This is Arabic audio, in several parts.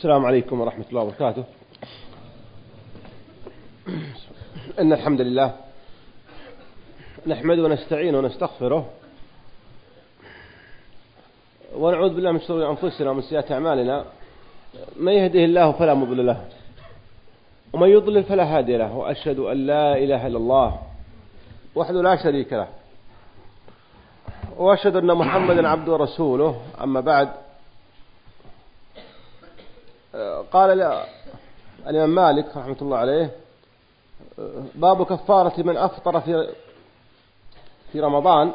السلام عليكم ورحمة الله وبركاته. إن الحمد لله نحمد ونستعين ونستغفره ونعوذ بالله من شرور أنفسنا ومن سيئات أعمالنا. من يهده الله فلا مضل له ومن يضلل فلا هادي له وأشهد أن لا إله إلا الله وحده لا شريك له وأشهد أن محمدا عبده ورسوله. أما بعد قال الإمام مالك رحمة الله عليه باب كفارة من أفطر في في رمضان.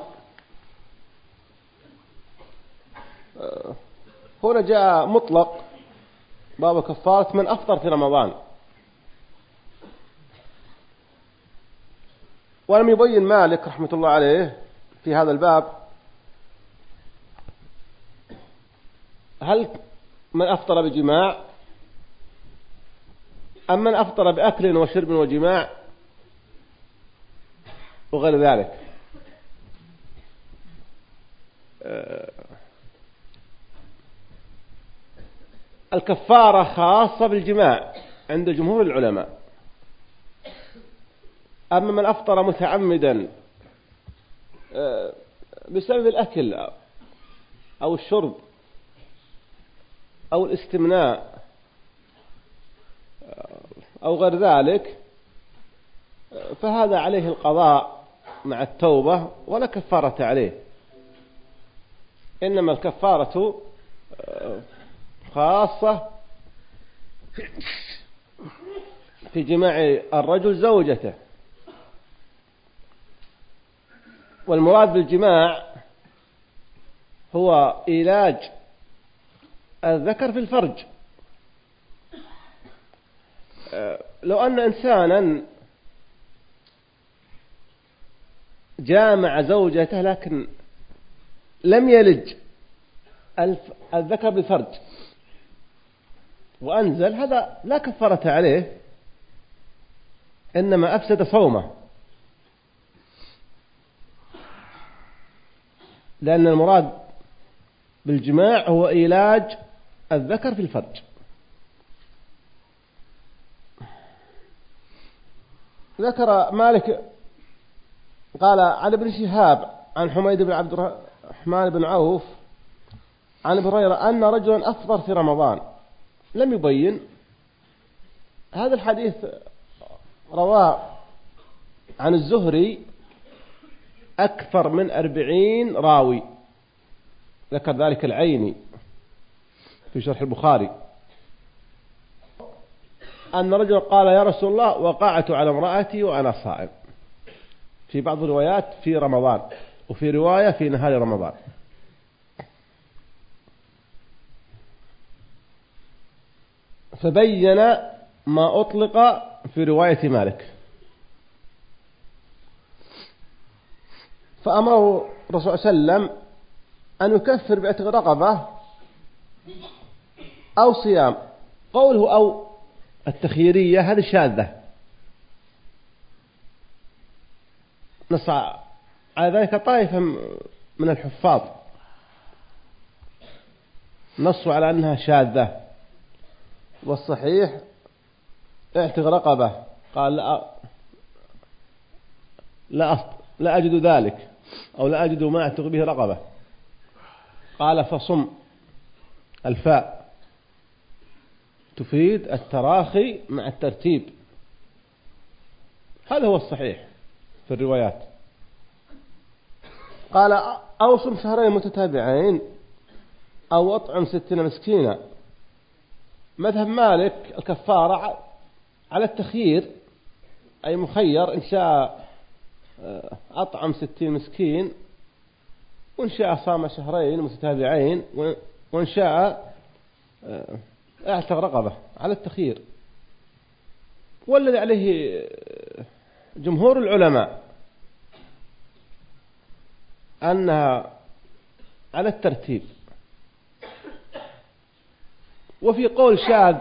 هنا جاء مطلق باب كفارة من أفطر في رمضان. ولم يبين مالك رحمة الله عليه في هذا الباب هل من أفطر بجماع أم من أفطر بأكل وشرب وجماع وغير ذلك. الكفارة خاصة بالجماع عند جمهور العلماء. أما من أفطر متعمدا بسبب الأكل أو الشرب أو الاستمناء أو غير ذلك فهذا عليه القضاء مع التوبة ولا كفارة عليه. إنما الكفارة خاصة في جماع الرجل زوجته. والمراد بالجماع هو إيلاج الذكر في الفرج. لو أن إنسانا جامع زوجته لكن لم يلج الذكر بالفرج وأنزل هذا لا كفارة عليه إنما أفسد صومه. لأن المراد بالجماع هو إيلاج الذكر في الفرج. ذكر مالك قال عن ابن شهاب عن حميد بن عبد الرحمن بن عوف عن ابن هريرة أن رجلا أفطر في رمضان. لم يبين. هذا الحديث رواه عن الزهري أكثر من أربعين راوي. ذكر ذلك العيني. في شرح البخاري. أن رجل قال يا رسول الله وقعت على امرأتي وأنا صائم. في بعض الروايات في رمضان وفي رواية في نهار رمضان. فبين ما أطلق في رواية مالك. فأمره الرسول صلى الله عليه وسلم أن يكفر بعتق رقبة. أو صيام. قوله أو التخييرية هذه شاذة. نص على ذلك طائفة من الحفاظ. نصوا على أنها شاذة. والصحيح اعتق رقبة. قال لا لا لا أجد ذلك. أو لا أجد ما أعتق به رقبة. قال فصم الفاء. تفيد التراخي مع الترتيب. هذا هو الصحيح في الروايات؟ قال أو صم شهرين متتابعين أو أطعم ستين مسكينا. مذهب مالك الكفارة على التخيير أي مخير إن شاء أطعم ستين مسكين وإن شاء صام شهرين متتابعين وإن شاء أعتق رقبة على التخيير. والذي عليه جمهور العلماء أنها على الترتيب. وفي قول شاذ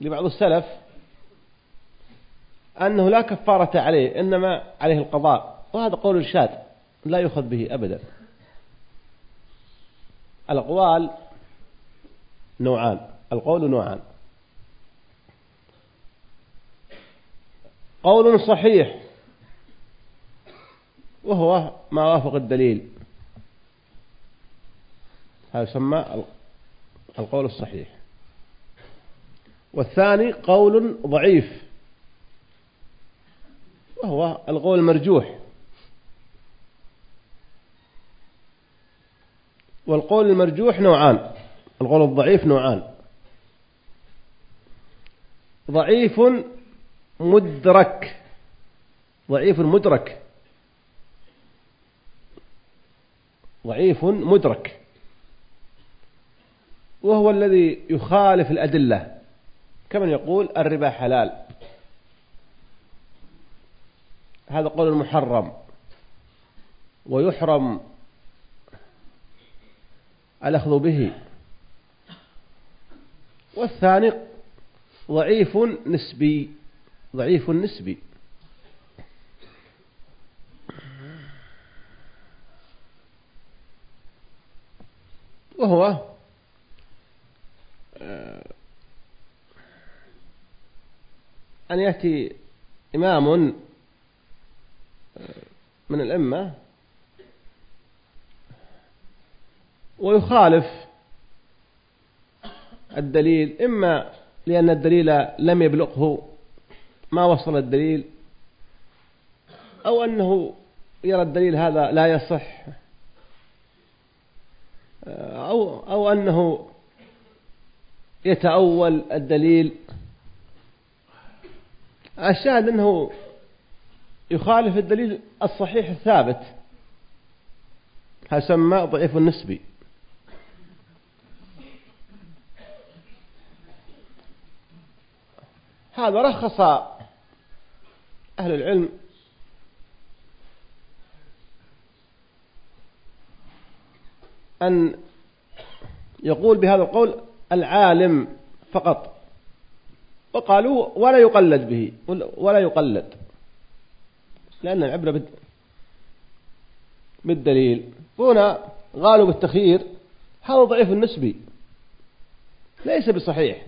لبعض السلف أنه لا كفارة عليه إنما عليه القضاء. وهذا قول شاذ لا يؤخذ به أبدا. الأقوال نوعان. القول نوعان. قول صحيح وهو ما وافق الدليل. هذا يسمى القول الصحيح. والثاني قول ضعيف وهو القول المرجوح. والقول المرجوح نوعان القول الضعيف نوعان. ضعيف مدرك ضعيف مدرك. ضعيف مدرك. وهو الذي يخالف الأدلة. كمن يقول الربا حلال. هذا قول محرم ويحرم الأخذ به. والثاني ضعيف نسبي. ضعيف نسبي. وهو آه، أن يأتي إمام آه، من الأمة ويخالف الدليل إما لأن الدليل لم يبلغه ما وصل الدليل أو أنه يرى الدليل هذا لا يصح أو, أو أنه يتأول الدليل. الشاهد أنه يخالف الدليل الصحيح الثابت هذا سمى ضعيف النسبي. هذا رخص أهل العلم أن يقول بهذا القول العالم فقط. وقالوا ولا يقلد به ولا يقلد لأن العبرة بالدليل. هنا قالوا بالتخيير هذا ضعيف النسبي ليس بصحيح.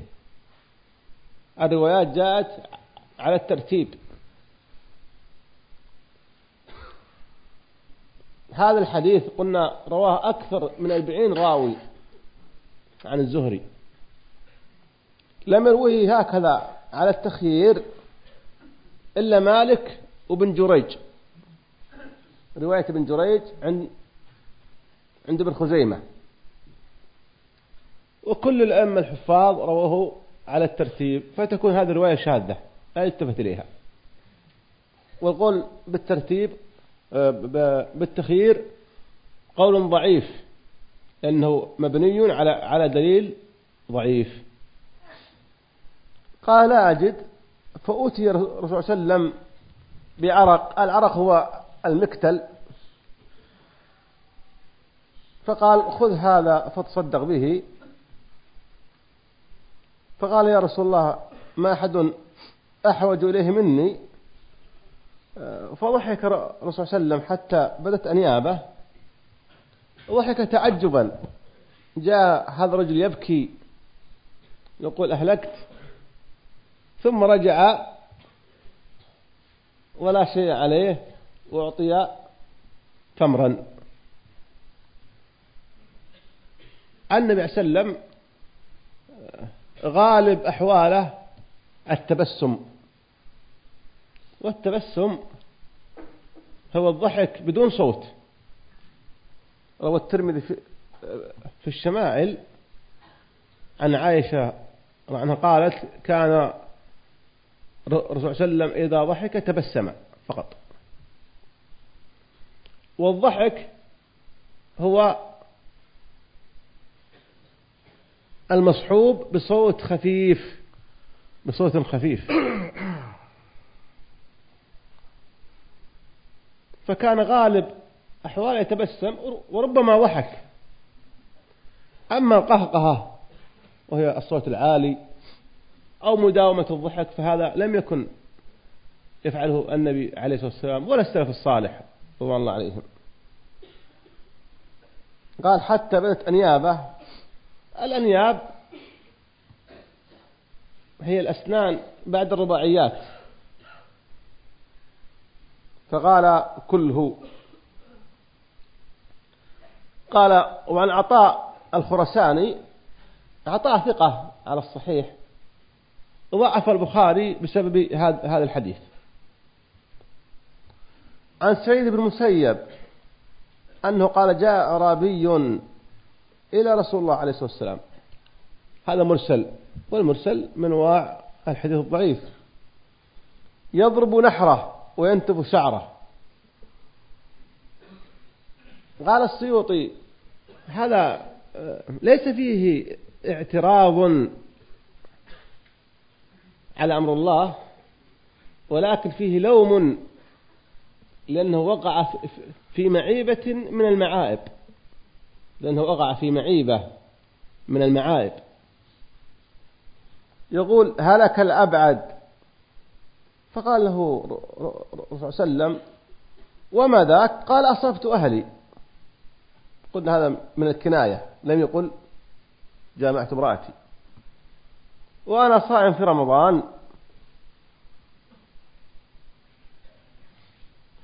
الروايات جاءت على الترتيب. هذا الحديث قلنا رواه أكثر من أربعين راوي عن الزهري. لم يرويه هكذا على التخيير إلا مالك وبن جريج. رواية ابن جريج عند عند ابن خزيمة. وكل الأئمة الحفاظ رواه على الترتيب فتكون هذه الرواية شاذة. لا يلتفت إليها. والقول بالترتيب آه، بالتخيير قول ضعيف لأنه مبني على على دليل ضعيف. قال لا أجد فأوتي الرسول صلى الله عليه وسلم بعرق. العرق هو المكتل. فقال خذ هذا فتصدق به. فقال يا رسول الله ما أحد أحوج إليه مني؟ فضحك الرسول صلى الله عليه وسلم حتى بدت أنيابه. ضحك تعجبا. جاء هذا الرجل يبكي يقول أهلكت. ثم رجع ولا شيء عليه وأعطي تمرا. النبي صلى الله عليه وسلم غالب أحواله التبسم. والتبسم هو الضحك بدون صوت. روى الترمذي في, في الشمائل عن عائشة عنها قالت كان الرسول صلى الله عليه وسلم إذا ضحك تبسم فقط. والضحك هو المصحوب بصوت خفيف بصوت خفيف. فكان غالب أحواله يتبسم وربما ضحك أما القهقهة وهي الصوت العالي أو مداومة الضحك فهذا لم يكن يفعله النبي عليه الصلاة والسلام ولا السلف الصالح رضوان الله عليهم. قال حتى بدت أنيابه الأنياب هي الأسنان بعد الرباعيات. فقال كله. قال وعن عطاء الخرساني عطاء ثقة على الصحيح ضعف البخاري بسبب هذا الحديث. عن سعيد بن مسيب أنه قال جاء أعرابي إلى رسول الله عليه الصلاة والسلام. هذا مرسل والمرسل من أنواع الحديث الضعيف. يضرب نحره وينتف شعره. قال السيوطي هذا آه، ليس فيه اعتراض على أمر الله ولكن فيه لوم لأنه وقع في معيبة من المعائب. لأنه وقع في معيبة من المعائب يقول هلك الأبعد. فقال له الرسول صلى الله عليه وسلم وما ذاك؟ قال أصبت أهلي. قلنا هذا من الكناية. لم يقل جامعت امرأتي. وأنا صائم في رمضان.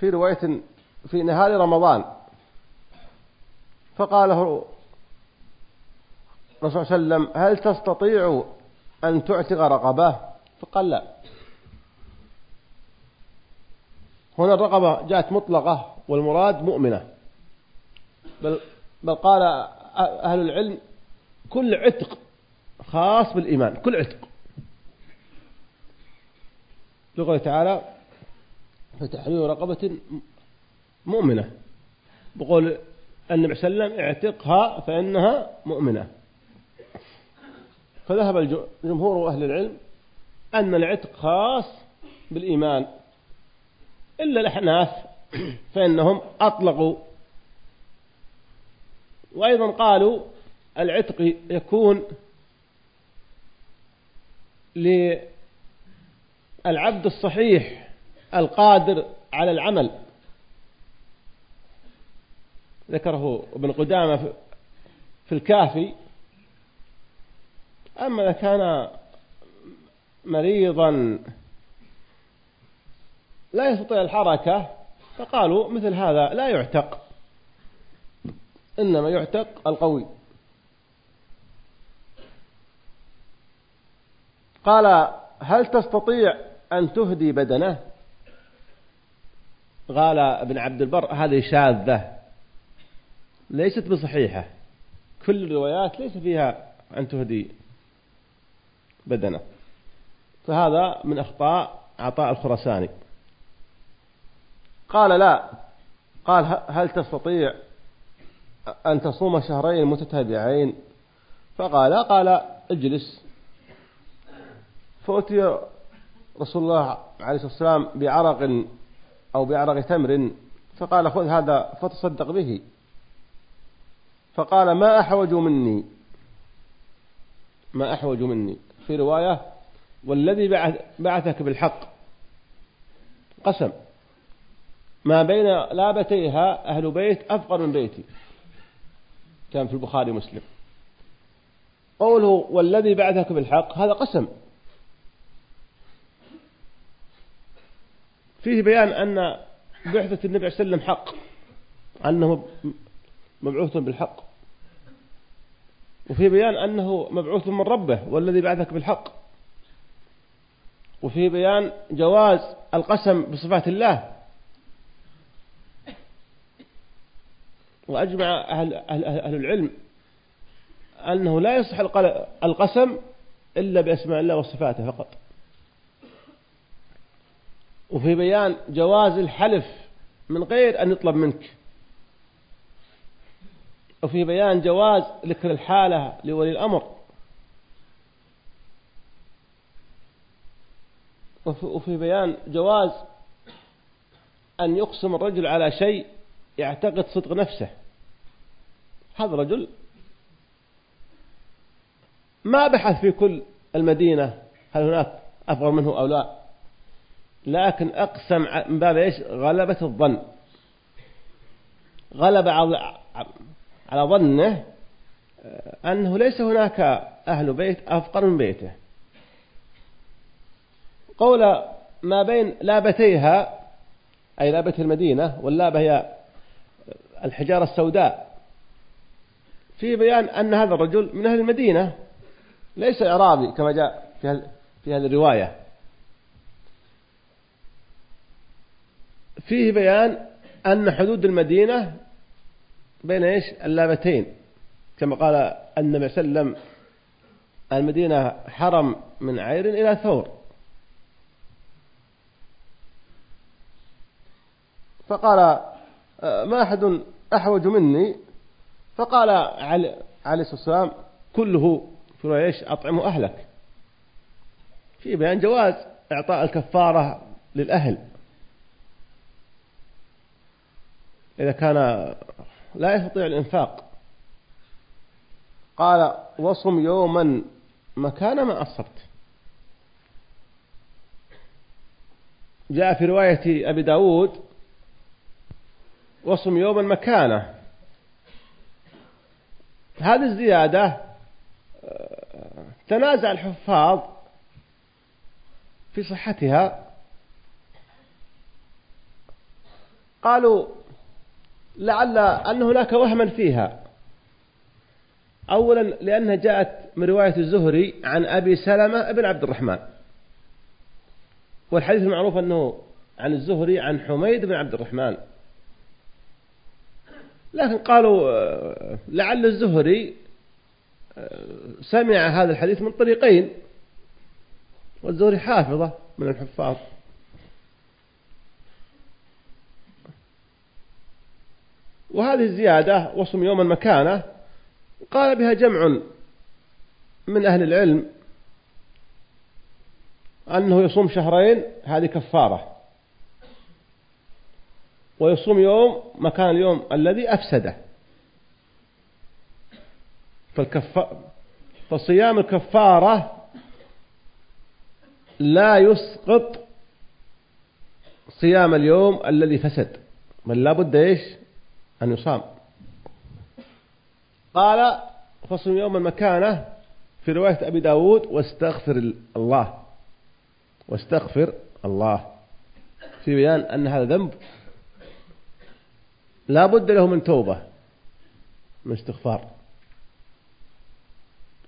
في رواية في نهار رمضان. فقال له الرسول صلى الله عليه وسلم هل تستطيع أن تعتق رقبة؟ فقال لا. هنا الرقبة جاءت مطلقة والمراد مؤمنة. بل, بل قال أهل العلم كل عتق خاص بالإيمان كل عتق. لقوله تعالى فتحرير رقبة مؤمنة. بقول النبي صلى الله عليه وسلم اعتقها فإنها مؤمنة. فذهب جمهور أهل العلم أن العتق خاص بالإيمان. إلا الأحناف فإنهم أطلقوا. وأيضا قالوا العتق يكون للعبد الصحيح القادر على العمل. ذكره ابن قدامة في الكافي. أما إذا كان مريضا لا يستطيع الحركة فقالوا مثل هذا لا يعتق. إنما يعتق القوي. قال هل تستطيع أن تهدي بدنه؟ قال ابن عبد البر هذه شاذة. ليست بصحيحة. كل الروايات ليس فيها أن تهدي بدنه. فهذا من أخطاء عطاء الخرساني قال لا. قال هل تستطيع أن تصوم شهرين متتابعين؟ فقال قال اجلس. فأتي رسول الله عليه الصلاة والسلام بعرق أو بعرق تمر. فقال خذ هذا فتصدق به. فقال ما أحوج مني. ما أحوج مني. في رواية والذي بعثك بالحق. قسم. ما بين لابتيها أهل بيت أفقر من بيتي. كان في البخاري ومسلم. قوله والذي بعثك بالحق هذا قسم. فيه بيان أن بعثة النبي صلى الله عليه وسلم حق. أنه مبعوث بالحق. وفي بيان أنه مبعوث من ربه والذي بعثك بالحق. وفي بيان جواز القسم بصفات الله. وأجمع أهل, أهل, أهل العلم أنه لا يصح القسم إلا بأسماء الله وصفاته فقط. وفي بيان جواز الحلف من غير أن يطلب منك. وفي بيان جواز ذكر الحالة لولي الأمر. وفي بيان جواز أن يقسم الرجل على شيء يعتقد صدق نفسه. هذا الرجل ما بحث في كل المدينة هل هناك أفضل منه أو لا لكن أقسم من باب إيش؟ غلبة الظن. غلب على ظنه آه، أنه ليس هناك أهل بيت أفقر من بيته. قول ما بين لابتيها أي لابة المدينة واللابة هي الحجارة السوداء. في بيان أن هذا الرجل من أهل المدينة ليس إعرابي كما جاء في هذه الرواية. فيه بيان أن حدود المدينة بين إيش؟ اللابتين. كما قال النبي صلى الله عليه وسلم المدينة حرم من عير إلى ثور. فقال آه، ما أحد أحوج مني. فقال علي عليه الصلاة والسلام كله في إيش أطعمه أهلك. في بيان جواز إعطاء الكفارة للأهل. إذا كان لا يستطيع الإنفاق. قال وصم يوما مكان ما أصبت. جاء في رواية أبي داود وصم يوما مكانه. هذه الزيادة آه، تنازع الحفاظ في صحتها. قالوا لعل أن هناك وهما فيها. أولا لأنها جاءت من رواية الزهري عن أبي سلمة بن عبد الرحمن. والحديث المعروف أنه عن الزهري عن حميد بن عبد الرحمن. لكن قالوا آه، لعل الزهري آه، سمع هذا الحديث من طريقين. والزهري حافظة من الحفاظ. وهذه الزيادة وصم يوما مكانه قال بها جمع من أهل العلم أنه يصوم شهرين هذه كفارة. ويصوم يوم مكان اليوم الذي أفسده. فالكف... فصيام الكفارة لا يسقط صيام اليوم الذي فسد. بل لابد إيش؟ أن يصام. قال فصم يوم المكانة في رواية أبي داود واستغفر الله. واستغفر الله. في بيان أن هذا ذنب لا بد له من توبة من استغفار.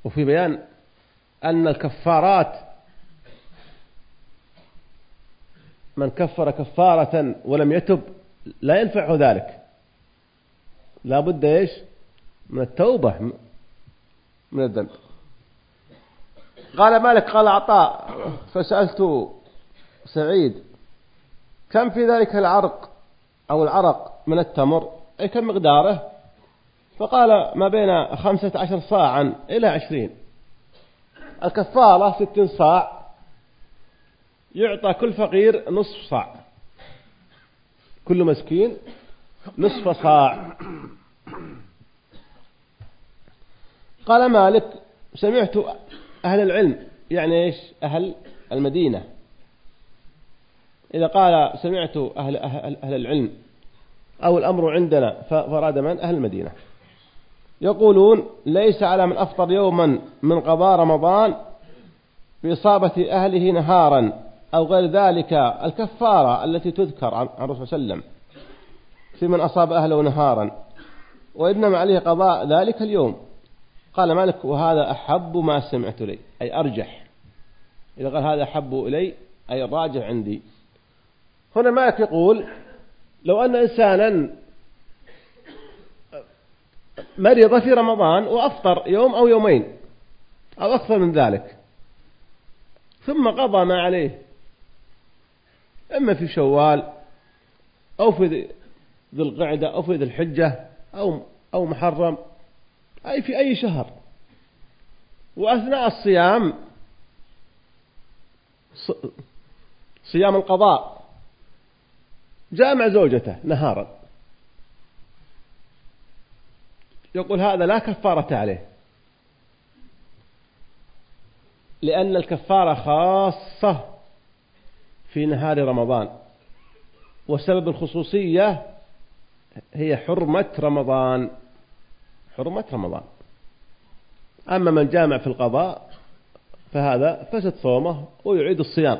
وفي بيان أن الكفارات من كفر كفارة ولم يتب لا ينفعه ذلك. لا بد إيش؟ من التوبة من الذنب. قال مالك قال عطاء فسألت سعيد كم في ذلك العرق أو العرق من التمر؟ أي كم مقداره؟ فقال ما بين خمسة عشر صاعا إلى عشرين. الكفارة ستين صاع يعطى كل فقير نصف صاع. كل مسكين نصف صاع. قال مالك سمعت أهل العلم يعني إيش؟ أهل المدينة. إذا قال سمعت أهل, أهل, أهل العلم أو الأمر عندنا فراد من؟ أهل المدينة. يقولون ليس على من أفطر يوما من قضاء رمضان بإصابة أهله نهارا أو غير ذلك الكفارة التي تذكر عن الرسول صلى الله عليه وسلم في من أصاب أهله نهارا. وإنما عليه قضاء ذلك اليوم. قال مالك وهذا أحب ما سمعت لي أي أرجح. إذا قال هذا أحب إلي أي الراجح عندي. هنا مالك يقول لو أن إنسانا مرض في رمضان وأفطر يوم أو يومين أو أكثر من ذلك ثم قضى ما عليه إما في شوال أو في ذي القعدة أو في ذي الحجة أو أو محرم أي في أي شهر. وأثناء الصيام صيام القضاء جاء مع زوجته نهارا. يقول هذا لا كفارة عليه. لأن الكفارة خاصة في نهار رمضان. وسبب الخصوصية هي حرمة رمضان. حرمة رمضان. أما من جامع في القضاء فهذا فسد صومه ويعيد الصيام.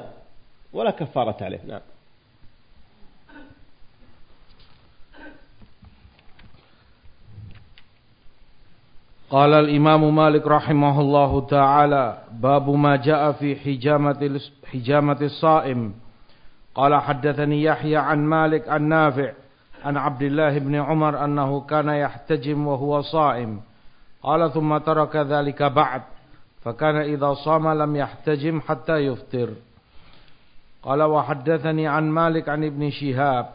ولا كفارة عليه. نعم. قال الإمام مالك رحمه الله تعالى باب ما جاء في حجامة, حجامة الصائم. قال حدثني يحيى عن مالك عن نافع عن عبد الله بن عمر أنه كان يحتجم وهو صائم. قال ثم ترك ذلك بعد فكان إذا صام لم يحتجم حتى يفطر. قال وحدثني عن مالك عن ابن شهاب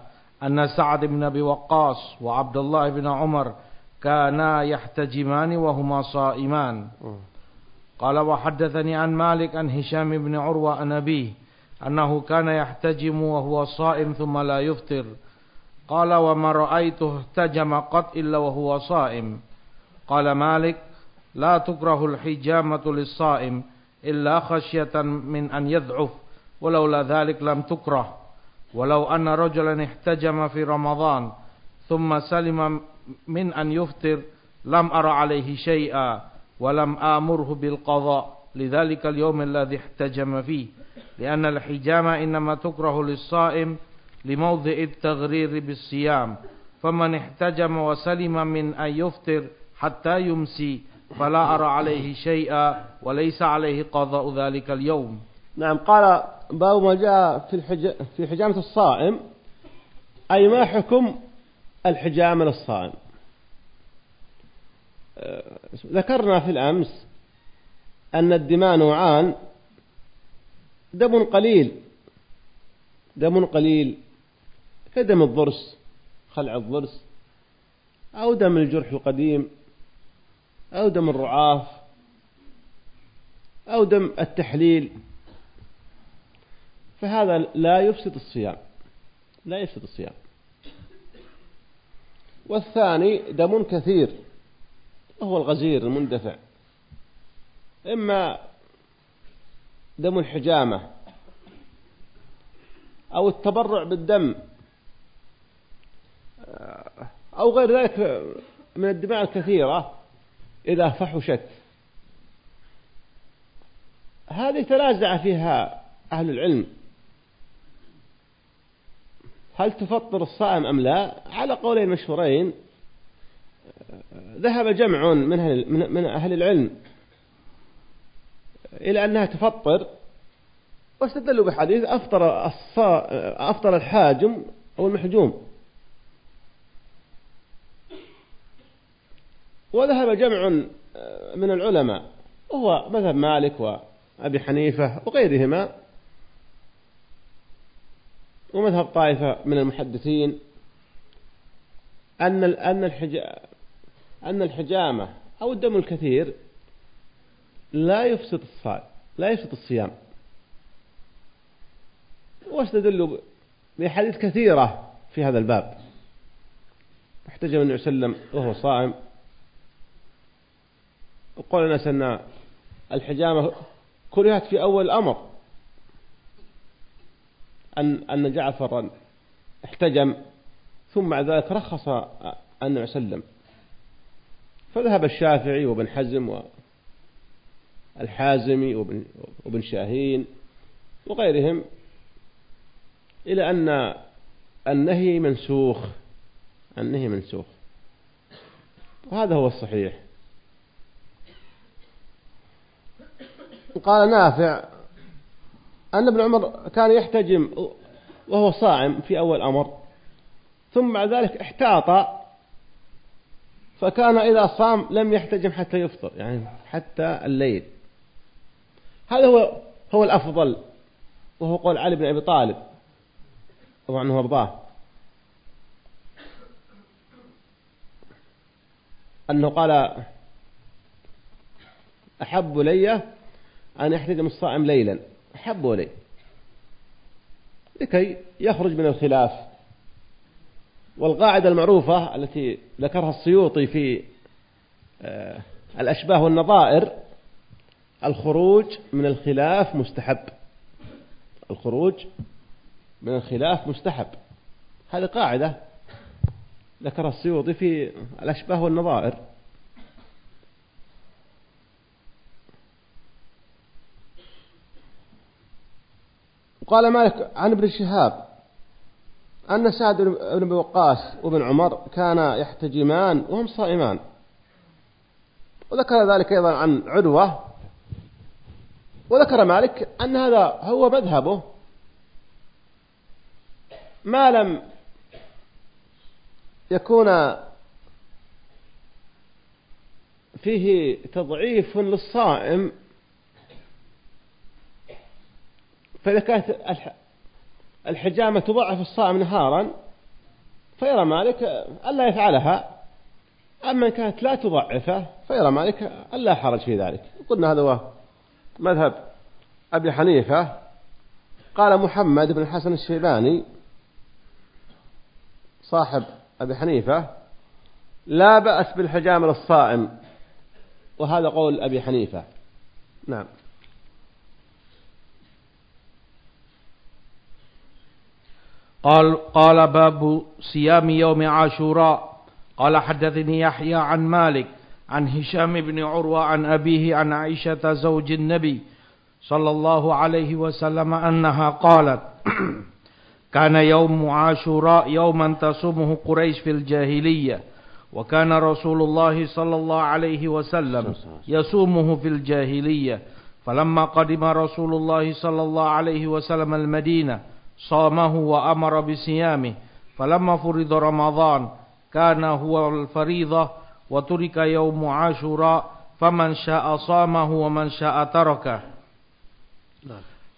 أن سعد بن أبي وقاص وعبد الله بن عمر كانا يحتجمان وهما صائمان. قال وحدثني عن مالك عن هشام بن عروة عن أبيه أنه كان يحتجم وهو صائم ثم لا يفطر. قال وما رأيته احتجم قط إلا وهو صائم. قال مالك لا تكره الحجامة للصائم إلا خشية من أن يضعف ولولا ذلك لم تكره. ولو أن رجلا احتجم في رمضان ثم سلم من أن يفطر لم أر عليه شيئا ولم آمره بالقضاء. لذلك اليوم الذي احتجم فيه لأن الحجامة إنما تكره للصائم لموضع التغرير بالصيام فمن احتجم وسلم من أن يفطر حتى يمسي فلا أرى عليه شيئا وليس عليه قضاء ذلك اليوم. نعم قال باب ما جاء في, الحج... في حجامة الصائم أي ما حكم الحجامة للصائم؟ آه، ذكرنا في الأمس أن الدماء نوعان دم قليل دم قليل كدم الضرس خلع الضرس أو دم الجرح القديم أو دم الرعاف أو دم التحليل. فهذا لا يفسد الصيام لا يفسد الصيام. والثاني دم كثير وهو الغزير المندفع. إما دم الحجامة أو التبرع بالدم. أو غير ذلك من الدماء الكثيرة إذا فحشت. هذه تنازع فيها أهل العلم. هل تفطر الصائم أم لا؟ على قولين مشهورين ذهب جمع من أهل, العلم إلى أنها تفطر واستدلوا بحديث أفطر, أفطر الحاجم أو المحجوم. وذهب جمع من العلماء وهو مذهب مالك وأبي حنيفة وغيرهما ومذهب طائفة من المحدثين أن أن أن الحجامة أو الدم الكثير لا يفسد الصائم لا يفسد الصيام. واستدلوا بأحاديث كثيرة في هذا الباب. احتجم النبي صلى الله عليه وسلم وهو صائم. وقال الناس أن الحجامة كرهت في أول الأمر أن أن جعفر احتجم ثم بعد ذلك رخص عليه وسلم. فذهب الشافعي وابن حزم والحازمي وابن شاهين وغيرهم إلى أن النهي منسوخ النهي منسوخ. وهذا هو الصحيح. قال نافع أن ابن عمر كان يحتجم وهو صائم في أول أمر ثم بعد ذلك احتاط فكان إذا صام لم يحتجم حتى يفطر يعني حتى الليل. هذا هو هو الأفضل وهو قول علي بن أبي طالب رضي عنه وارضاه أنه قال أحب لي أن يحتجم الصائم ليلا. أحب لي لكي يخرج من الخلاف. والقاعدة المعروفة التي ذكرها السيوطي في آه، الأشباه والنظائر الخروج من الخلاف مستحب. الخروج من الخلاف مستحب. هذه قاعدة ذكرها السيوطي في الأشباه والنظائر. وقال مالك عن ابن شهاب أن سعد بن أبي وقاص وابن عمر كانا يحتجمان وهم صائمان. وذكر ذلك أيضا عن عدوة. وذكر مالك أن هذا هو مذهبه. ما لم يكون فيه تضعيف للصائم فإذا كانت الحجامة تضعف الصائم نهارا فيرى مالك ألا يفعلها. أما إن كانت لا تضعفه فيرى مالك ألا حرج في ذلك. قلنا هذا هو مذهب أبي حنيفة. قال محمد بن الحسن الشيباني صاحب أبي حنيفة لا بأس بالحجامة للصائم. وهذا قول أبي حنيفة. نعم. قال قال باب صيام يوم عاشوراء. قال حدثني يحيى عن مالك عن هشام بن عروة عن أبيه عن عائشة زوج النبي صلى الله عليه وسلم أنها قالت كان يوم عاشوراء يوما تصومه قريش في الجاهلية وكان رسول الله صلى الله عليه وسلم يصومه في الجاهلية. فلما قدم رسول الله صلى الله عليه وسلم المدينة صامه وأمر بصيامه. فلما فرض رمضان كان هو الفريضة وترك يوم عاشوراء فمن شاء صامه ومن شاء تركه.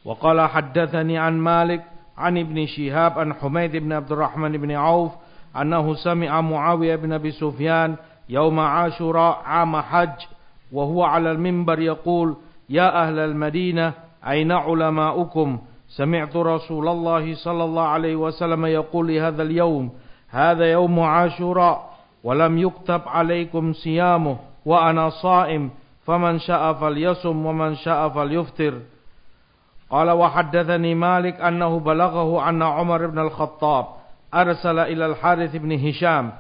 وقال حدثني عن مالك عن ابن شهاب عن حميد بن عبد الرحمن بن عوف أنه سمع معاوية بن أبي سفيان يوم عاشوراء عام حج وهو على المنبر يقول يا أهل المدينة أين علماؤكم؟ سمعت رسول الله صلى الله عليه وسلم يقول لهذا اليوم هذا يوم عاشوراء ولم يكتب عليكم صيامه وأنا صائم فمن شاء فليصم ومن شاء فليفطر. قال وحدثني مالك أنه بلغه أن عمر بن الخطاب أرسل إلى الحارث بن هشام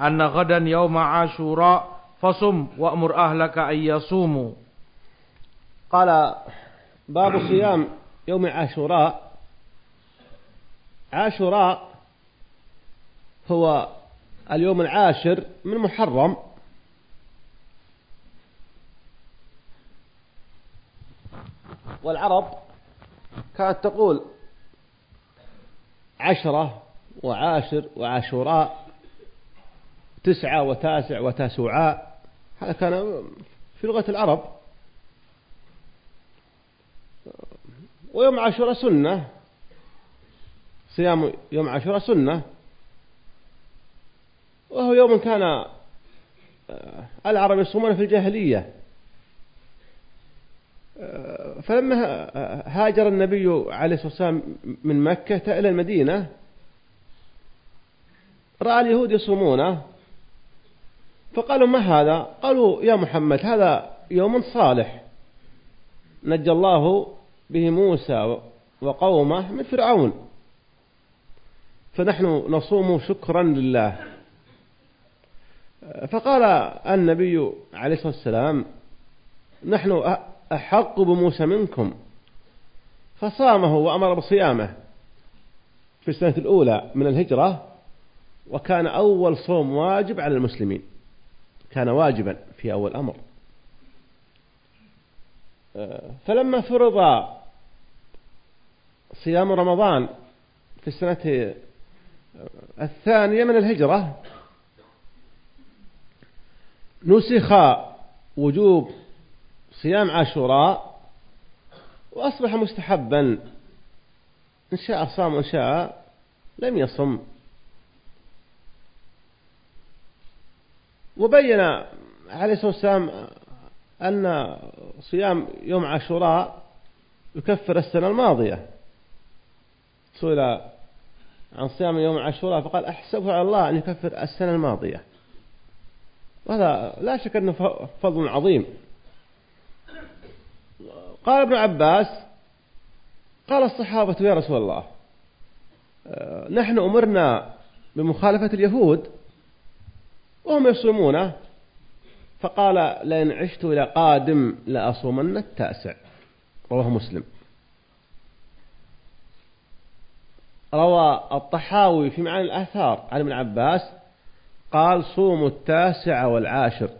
أن غدا يوم عاشوراء فصم وأمر أهلك أن يصوموا. قال باب صيام يوم عاشوراء عاشوراء هو اليوم العاشر من محرم. والعرب كانت تقول عشرة وعاشر وعاشوراء تسعة وتاسع وتاسوعاء. هذا كان في لغة العرب. ويوم عاشوراء سنة. صيام يوم عاشوراء سنة. وهو يوم كان آه، العرب يصومون في الجاهلية. آه، فلما هاجر النبي عليه الصلاة والسلام من مكة إلى المدينة رأى اليهود يصومونه. فقالوا ما هذا؟ قالوا يا محمد هذا يوم صالح. نجى الله به موسى وقومه من فرعون. فنحن نصوم شكرا لله. فقال النبي عليه الصلاة والسلام نحن أحق بموسى منكم. فصامه وأمر بصيامه في السنة الأولى من الهجرة وكان أول صوم واجب على المسلمين. كان واجبا في أول أمر. فلما فرض صيام رمضان في السنة الثانية من الهجرة. نسخ وجوب صيام عاشوراء وأصبح مستحبا. إن شاء صام وإن شاء لم يصم. وبين عليه الصلاة والسلام أن صيام يوم عاشوراء يكفر السنة الماضية. سئل عن صيام يوم عاشوراء فقال أحسبه على الله أن يكفر السنة الماضية. وهذا لا شك أنه فضل عظيم. قال ابن عباس قال الصحابة يا رسول الله آه، نحن أمرنا بمخالفة اليهود وهم يصومون فقال لئن عشت إلى قادم لأصومن التاسع رواه مسلم. روى الطحاوي في معاني الآثار عن ابن عباس قال صوموا التاسع والعاشر.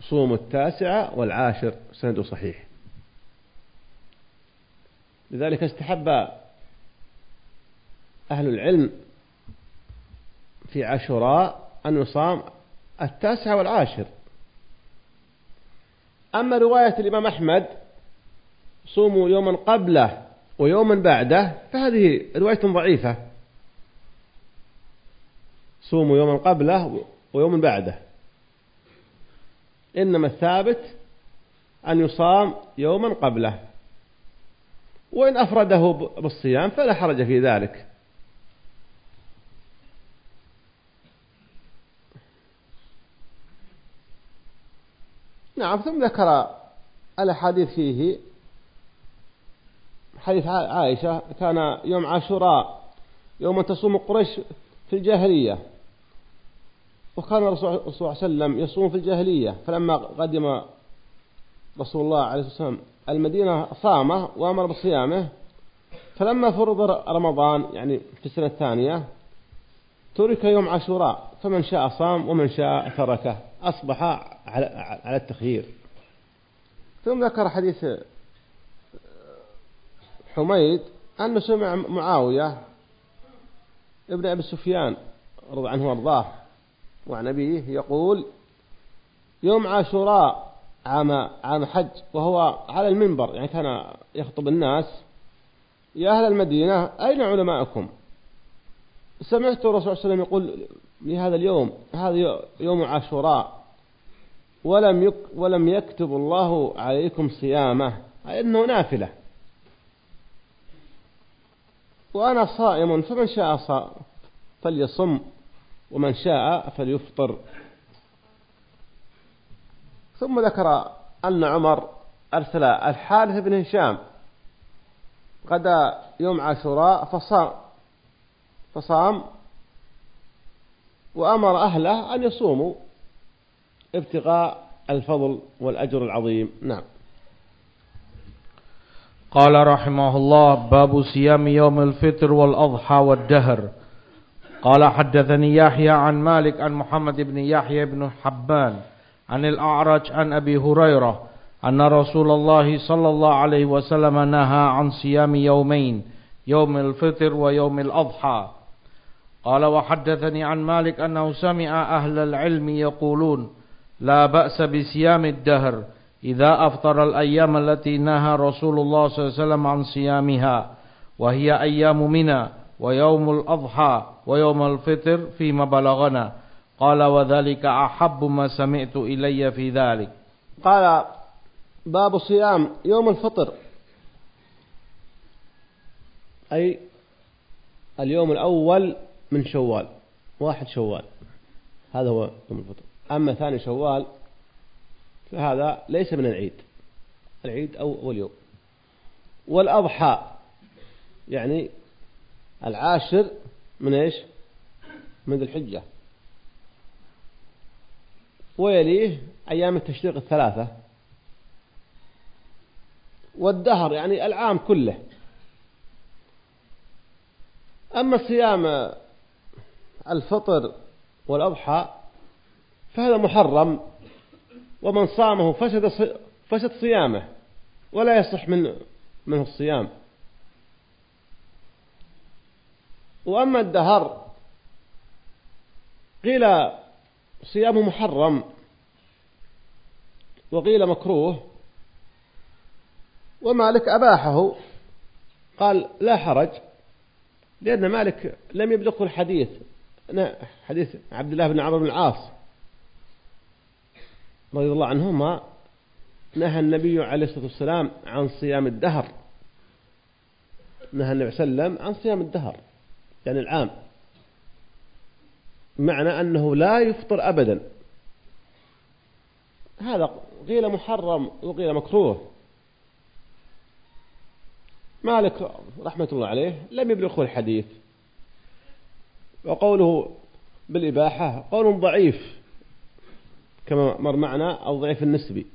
صوموا التاسع والعاشر سنده صحيح. لذلك استحب أهل العلم في عاشوراء أن يصام التاسع والعاشر. أما رواية الإمام أحمد صوموا يوما قبله ويوما بعده فهذه رواية ضعيفة. صوموا يوما قبله ويوما بعده. إنما الثابت أن يصام يوما قبله. وإن أفرده بالصيام فلا حرج في ذلك. نعم ثم ذكر الأحاديث فيه حديث عائشة كان يوم عاشوراء يوم تصوم قريش في الجاهلية. وكان الرسول صلى الله عليه وسلم يصوم في الجاهلية. فلما قدم رسول الله عليه والسلام المدينة صامه وأمر بصيامه. فلما فرض رمضان يعني في السنة الثانية ترك يوم عاشوراء. فمن شاء صام ومن شاء تركه. أصبح على التخيير. ثم ذكر حديث حميد أنه سمع معاوية ابن أبي سفيان رضي عنه وأرضاه وعن أبيه يقول يوم عاشوراء عام عام حج وهو على المنبر يعني كان يخطب الناس يا أهل المدينة أين علماءكم سمعت الرسول صلى الله عليه وسلم يقول لهذا اليوم هذا يوم عاشوراء ولم يك ولم يكتب الله عليكم صيامه. إنه نافلة. وأنا صائم فمن شاء صائم فليصم ومن شاء فليفطر. ثم ذكر أن عمر أرسل الحارث بن هشام غدا يوم عاشوراء فصام فصام وأمر أهله أن يصوموا ابتغاء الفضل والأجر العظيم. نعم. قال رحمه الله باب صيام يوم الفطر والأضحى والدهر. قال حدثني يحيى عن مالك عن محمد بن يحيى بن حبان عن الأعرج عن أبي هريرة أن رسول الله صلى الله عليه وسلم نهى عن صيام يومين يوم الفطر ويوم الأضحى. قال وحدثني عن مالك أنه سمع أهل العلم يقولون لا بأس بصيام الدهر إذا أفطر الأيام التي نهى رسول الله صلى الله عليه وسلم عن صيامها وهي أيام منى ويوم الأضحى ويوم الفطر فيما بلغنا. قال وذلك أحب ما سمعت إلي في ذلك. قال باب صيام يوم الفطر. أي اليوم الأول من شوال واحد شوال هذا هو يوم الفطر. أما ثاني شوال فهذا ليس من العيد. العيد أول يوم والأضحى يعني العاشر من إيش؟ من ذي الحجة. ويليه أيام التشريق الثلاثة. والدهر يعني العام كله. أما صيام الفطر والأضحى فهذا محرم. ومن صامه فسد فسد صيامه ولا يصح من منه الصيام. وأما الدهر قيل صيامه محرم وقيل مكروه ومالك أباحه قال لا حرج لأن مالك لم يبلغه الحديث حديث عبد الله بن عمرو بن العاص. رضي الله عنهما نهى النبي عليه الصلاة والسلام عن صيام الدهر. نهى النبي صلى الله عليه وسلم عن صيام الدهر يعني العام. معنى أنه لا يفطر أبدا. هذا قيل محرم وقيل مكروه. مالك رحمة الله عليه لم يبلغه الحديث. وقوله بالإباحة قول ضعيف. كما مر معنا الضعيف النسبي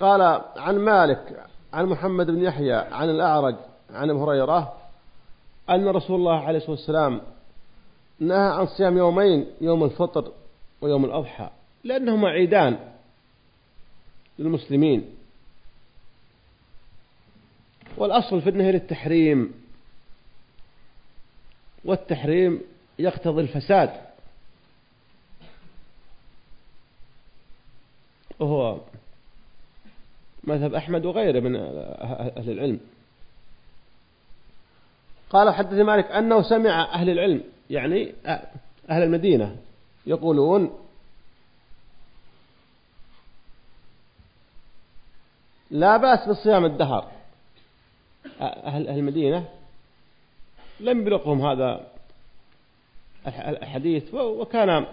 قال عن مالك عن محمد بن يحيى عن الأعرج عن هريرة أن رسول الله عليه الصلاة والسلام نهى عن صيام يومين يوم الفطر ويوم الأضحى لأنهما عيدان للمسلمين. والأصل في النهي للتحريم والتحريم يقتضي الفساد. وهو مذهب أحمد وغيره من أهل العلم. قال حدث مالك أنه سمع أهل العلم يعني أهل المدينة يقولون لا بأس بصيام الدهر. أهل المدينة لم يبلغهم هذا الحديث وكان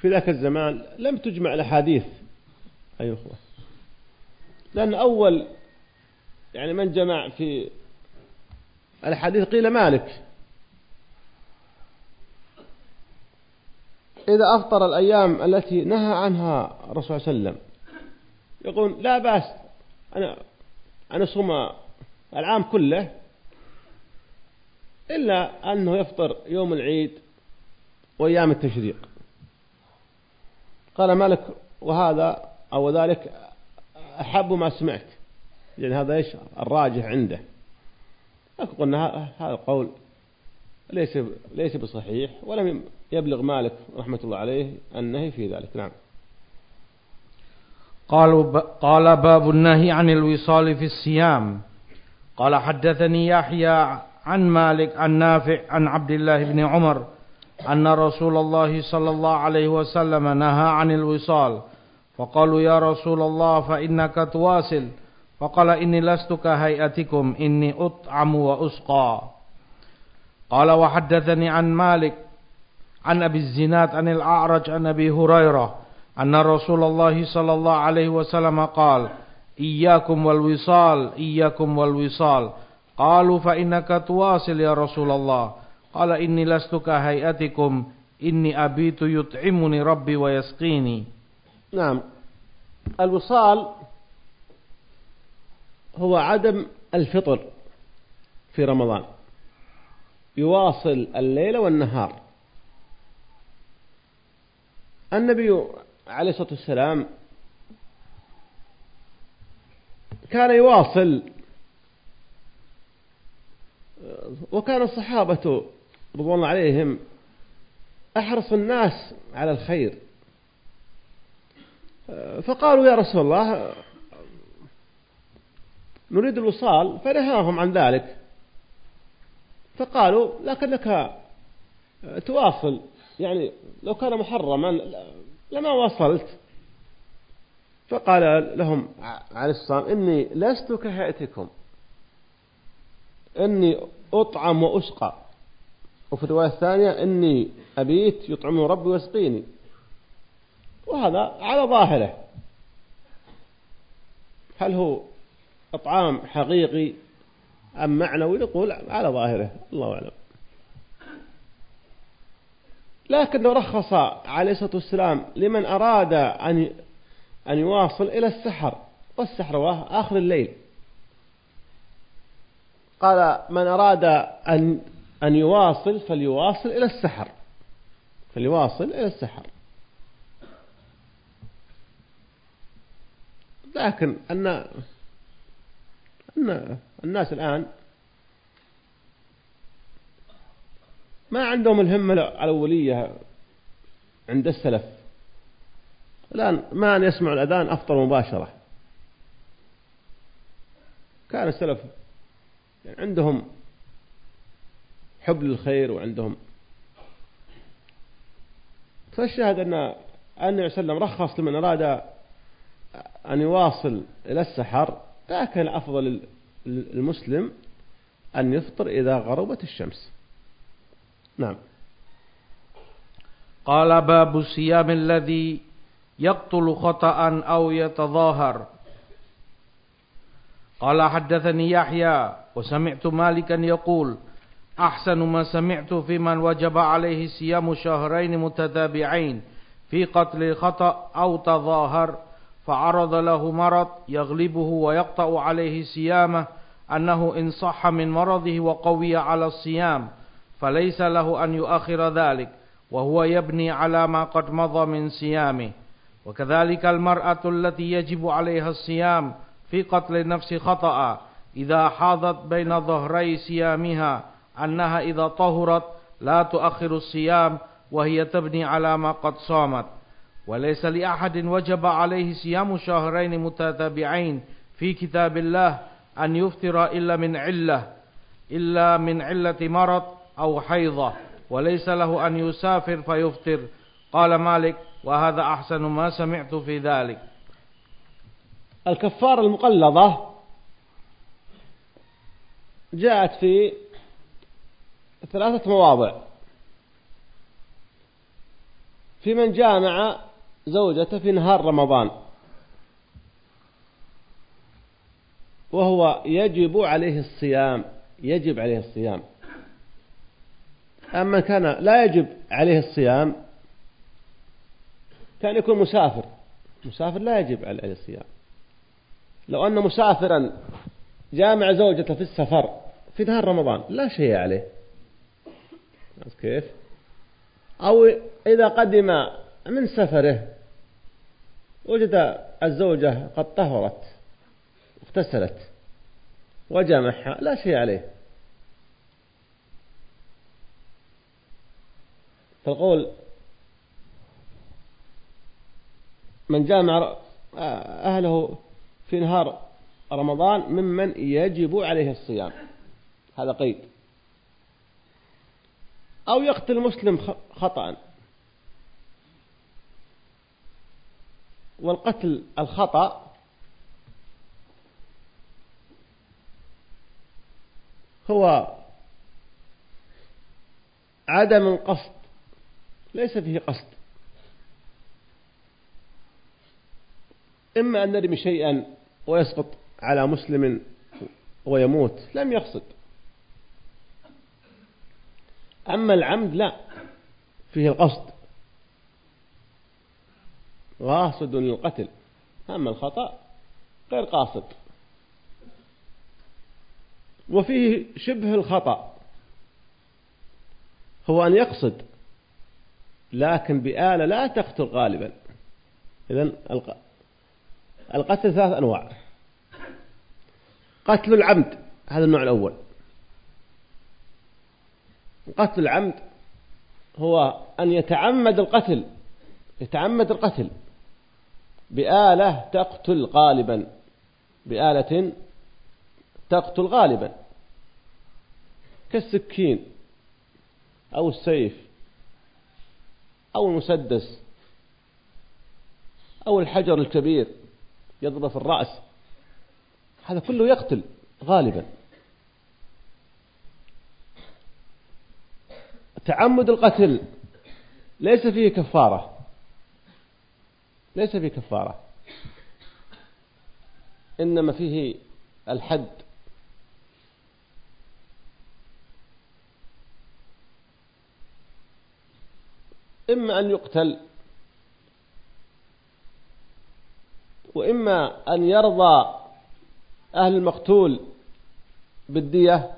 في ذاك الزمان لم تجمع الأحاديث. أيها الأخوة لأن أول يعني من جمع في الحديث قيل مالك. إذا أفطر الأيام التي نهى عنها الرسول صلى الله عليه وسلم. يقول لا بأس أنا أنا أصوم العام كله إلا أنه يفطر يوم العيد. وأيام التشريق. قال مالك وهذا أو ذلك أحب ما سمعت. يعني هذا إيش؟ الراجح عنده. قلنا هذا القول ليس ليس بصحيح ولم يبلغ مالك رحمة الله عليه النهي في ذلك. نعم. قالوا قال باب النهي عن الوصال في الصيام. قال حدثني يحيى عن مالك عن نافع عن عبد الله بن عمر أن رسول الله صلى الله عليه وسلم نهى عن الوصال. فقالوا يا رسول الله فإنك تواصل. فقال إني لست كهيئتكم إني أطعم وأسقى. قال وحدثني عن مالك عن أبي الزناد عن الأعرج عن أبي هريرة أن رسول الله صلى الله عليه وسلم قال إياكم والوصال إياكم والوصال. قالوا فإنك تواصل يا رسول الله. قال إني لست كهيئتكم. إني أبيت يطعمني ربي ويسقيني. نعم. الوصال هو عدم الفطر في رمضان. يواصل الليل والنهار. النبي عليه الصلاة والسلام كان يواصل وكان الصحابة رضوان الله عليهم. أحرص الناس على الخير. فقالوا يا رسول الله نريد الوصال فنهاهم عن ذلك. فقالوا لكنك تواصل يعني لو كان محرما لما وصلت. فقال لهم عليه الصلاة إني لست كهيئتكم. إني أطعم وأسقى. وفي الرواية الثانية إني أبيت يطعمني ربي ويسقيني. وهذا على ظاهره. هل هو إطعام حقيقي أم معنوي؟ نقول على ظاهره. الله أعلم. لكنه رخص عليه الصلاة والسلام لمن أراد أن أن يواصل إلى السحر والسحر آخر الليل. قال من أراد أن أن يواصل فليواصل إلى السحر. فليواصل إلى السحر. لكن أن أن الناس الآن ما عندهم الهمة الأولية عند السلف. الآن ما أن يسمع الأذان أفطر مباشرة. كان السلف يعني عندهم حب للخير وعندهم. فالشاهد أن النبي صلى الله عليه وسلم رخص لمن أراد أن يواصل إلى السحر لكن أفضل المسلم أن يفطر إذا غربت الشمس. نعم. قال باب الصيام الذي يقتل خطأ أو يتظاهر. قال حدثني يحيى وسمعت مالكا يقول أحسن ما سمعت في من وجب عليه صيام شهرين متتابعين في قتل الخطأ أو تظاهر فعرض له مرض يغلبه ويقطع عليه صيامه أنه إن صح من مرضه وقوي على الصيام فليس له أن يؤخر ذلك وهو يبني على ما قد مضى من صيامه. وكذلك المرأة التي يجب عليها الصيام في قتل النفس خطأ إذا حاضت بين ظهري صيامها أنها إذا طهرت لا تؤخر الصيام وهي تبني على ما قد صامت. وليس لأحد وجب عليه صيام شهرين متتابعين في كتاب الله أن يفطر إلا من علة إلا من علة مرض أو حيضة وليس له أن يسافر فيفطر. قال مالك وهذا أحسن ما سمعت في ذلك. الكفارة المقلظة جاءت في ثلاثة مواضع. في من جامع زوجته في نهار رمضان. وهو يجب عليه الصيام. يجب عليه الصيام. أما كان لا يجب عليه الصيام كان يكون مسافر. مسافر لا يجب عليه الصيام. لو أن مسافرا جامع زوجته في السفر في نهار رمضان لا شيء عليه. كيف؟ أو إذا قدم من سفره وجد الزوجة قد طهرت اغتسلت وجمعها لا شيء عليه. فالقول من جامع أهله في نهار رمضان ممن يجب عليه الصيام. هذا قيد. أو يقتل مسلم خطأ. والقتل الخطأ هو عدم القصد ليس فيه قصد. إما أن نرمي شيئا ويسقط على مسلم ويموت لم يقصد. أما العمد لا فيه القصد. قاصد للقتل. أما الخطأ غير قاصد. وفيه شبه الخطأ. هو أن يقصد لكن بآلة لا تقتل غالبا. إذن القتل ثلاث أنواع. قتل العمد هذا النوع الأول. قتل العمد هو أن يتعمد القتل يتعمد القتل بآلة تقتل غالبا بآلة تقتل غالبا. كالسكين أو السيف أو المسدس أو الحجر الكبير يضرب في الرأس هذا كله يقتل غالبا. تعمد القتل ليس فيه كفارة. ليس فيه كفارة. إنما فيه الحد. إما أن يقتل وإما أن يرضى أهل المقتول بالدية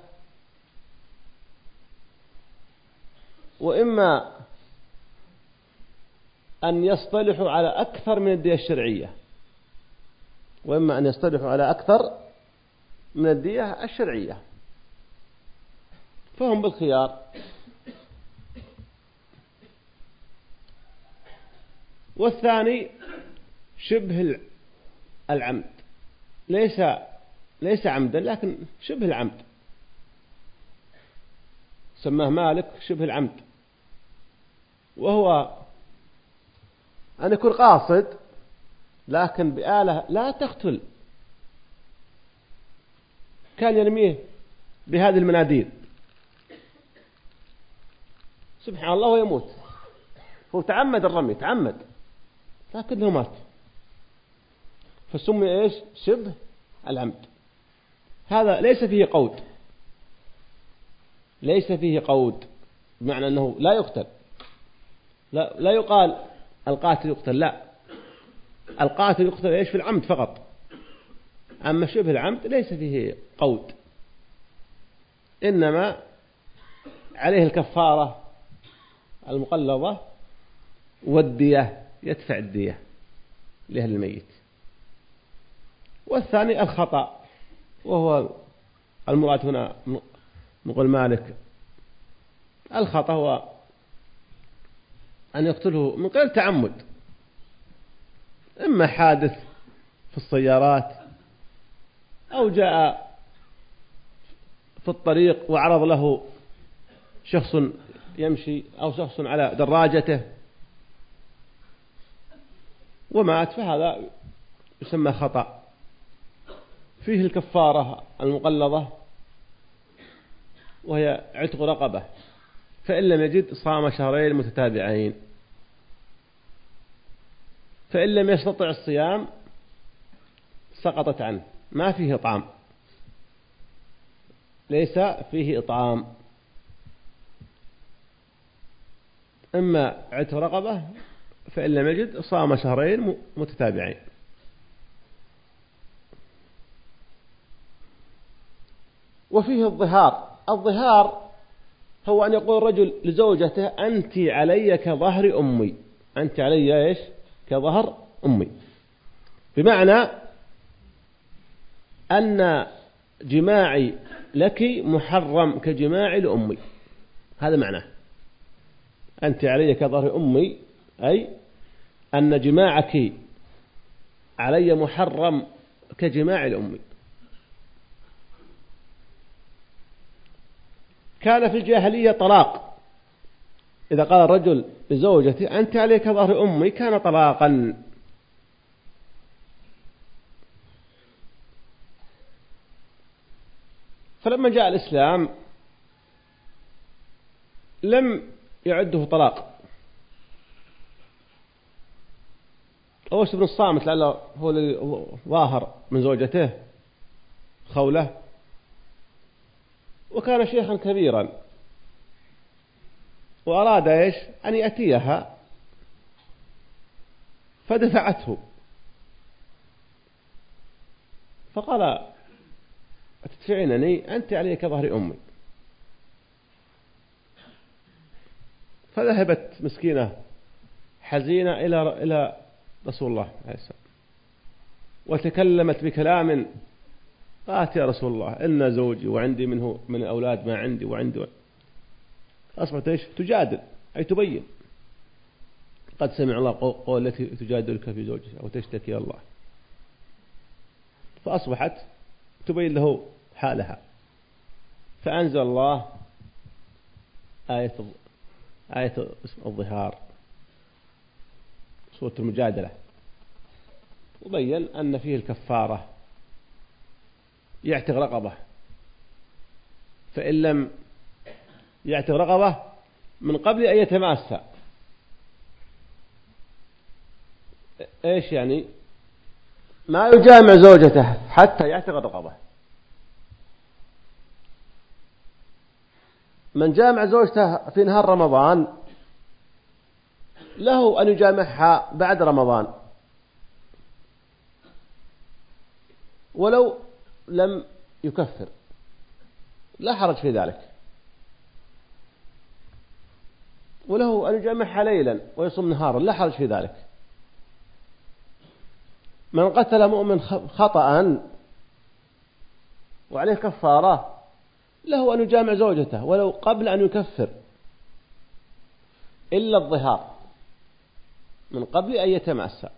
وإما أن يصطلحوا على أكثر من الدية الشرعية وإما أن يصطلحوا على أكثر من الدية الشرعية. فهم بالخيار. والثاني شبه العمد. ليس ليس عمدا لكن شبه العمد. سماه مالك شبه العمد. وهو أن يكون قاصد لكن بآلة لا تقتل. كان يرميه بهذه المناديل. سبحان الله ويموت. هو تعمد الرمي تعمد. لكنه مات. فسمي إيش؟ شبه العمد. هذا ليس فيه قود. ليس فيه قود بمعنى أنه لا يقتل. لا, لا يقال القاتل يقتل لا. القاتل يقتل إيش؟ في العمد فقط. أما شبه العمد ليس فيه قود. إنما عليه الكفارة المقلظة والدية يدفع الدية لأهل الميت. والثاني الخطأ وهو المراد هنا نقول مالك الخطأ هو أن يقتله من غير تعمد. إما حادث في السيارات أو جاء في الطريق وعرض له شخص يمشي أو شخص على دراجته ومات. فهذا يسمى خطأ. فيه الكفارة المقلظة وهي عتق رقبة. فإن لم يجد صام شهرين متتابعين. فإن لم يستطع الصيام سقطت عنه. ما فيه إطعام ليس فيه إطعام. إما عتق رقبة فإن لم يجد صام شهرين متتابعين. وفيه الظهار. الظهار هو أن يقول الرجل لزوجته أنت علي كظهر أمي. أنت علي إيش؟ كظهر أمي. بمعنى أن جماعي لك محرم كجماعي لأمي. هذا معناه. أنت علي كظهر أمي أي أن جماعك علي محرم كجماع لأمي. كان في الجاهلية طلاق. إذا قال الرجل لزوجته أنت عليك ظهر أمي كان طلاقا. فلما جاء الإسلام لم يعده طلاق. أوس بن الصامت لعله هو الذي ظاهر من زوجته خولة. وكان شيخا كبيرا. وأراد إيش؟ أن يأتيها. فدفعته. فقال أتدفعينني؟ أنت علي كظهر أمي. فذهبت مسكينة حزينة إلى إلى رسول الله عليه السلام. وتكلمت بكلام قالت يا رسول الله إن زوجي وعندي منه من الأولاد ما عندي وعندي أصبحت إيش؟ تجادل أي تبين. قد سمع الله قول التي تجادلك في زوجها أو تشتكي الله. فأصبحت تبين له حالها. فأنزل الله آية آية الظهار سورة المجادلة. وبين أن فيه الكفارة. يعتق رقبة. فإن لم يعتق رقبة من قبل أن يتماسى. إيش يعني؟ ما يجامع زوجته حتى يعتق الرقبة من جامع زوجته في نهار رمضان له أن يجامعها بعد رمضان. ولو لم يكفر. لا حرج في ذلك. وله أن يجامعها ليلا ويصوم نهارا لا حرج في ذلك. من قتل مؤمن خطأ وعليه كفارة له أن يجامع زوجته ولو قبل أن يكفر. إلا الظهار من قبل أن يتماسى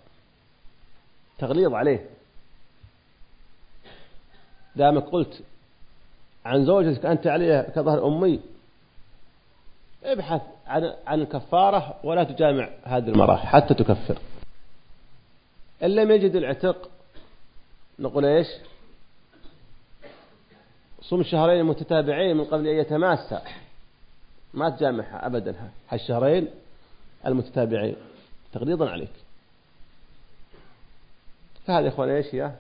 تغليظ عليه. دامك قلت عن زوجتك أنت عليها كظهر أمي ابحث عن عن الكفارة ولا تجامع هذه المرأة حتى تكفر. إن لم يجد العتق نقول إيش؟ صوم شهرين متتابعين من قبل أن يتماسى ما تجامعها أبدا هالشهرين المتتابعين. تغليظا عليك. فهذا يا إخوان إيش يا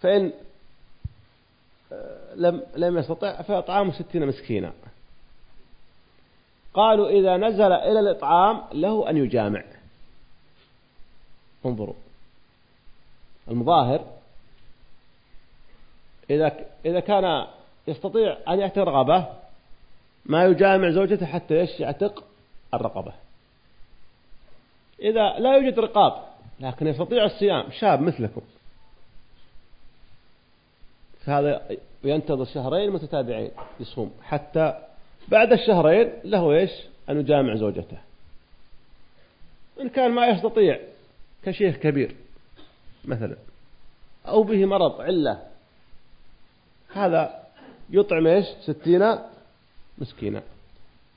فإن لم لم يستطع فإطعام ستين مسكينا. قالوا إذا نزل إلى الإطعام له أن يجامع. انظروا. المظاهر إذا إذا كان يستطيع أن يعتق رغبة ما يجامع زوجته حتى إيش يعتق الرقبة. إذا لا يوجد رقاب لكن يستطيع الصيام شاب مثلكم. فهذا ينتظر شهرين متتابعين يصوم حتى بعد الشهرين له إيش؟ أن يجامع زوجته. إن كان ما يستطيع كشيخ كبير مثلا أو به مرض علة هذا يطعم إيش؟ ستين مسكينا.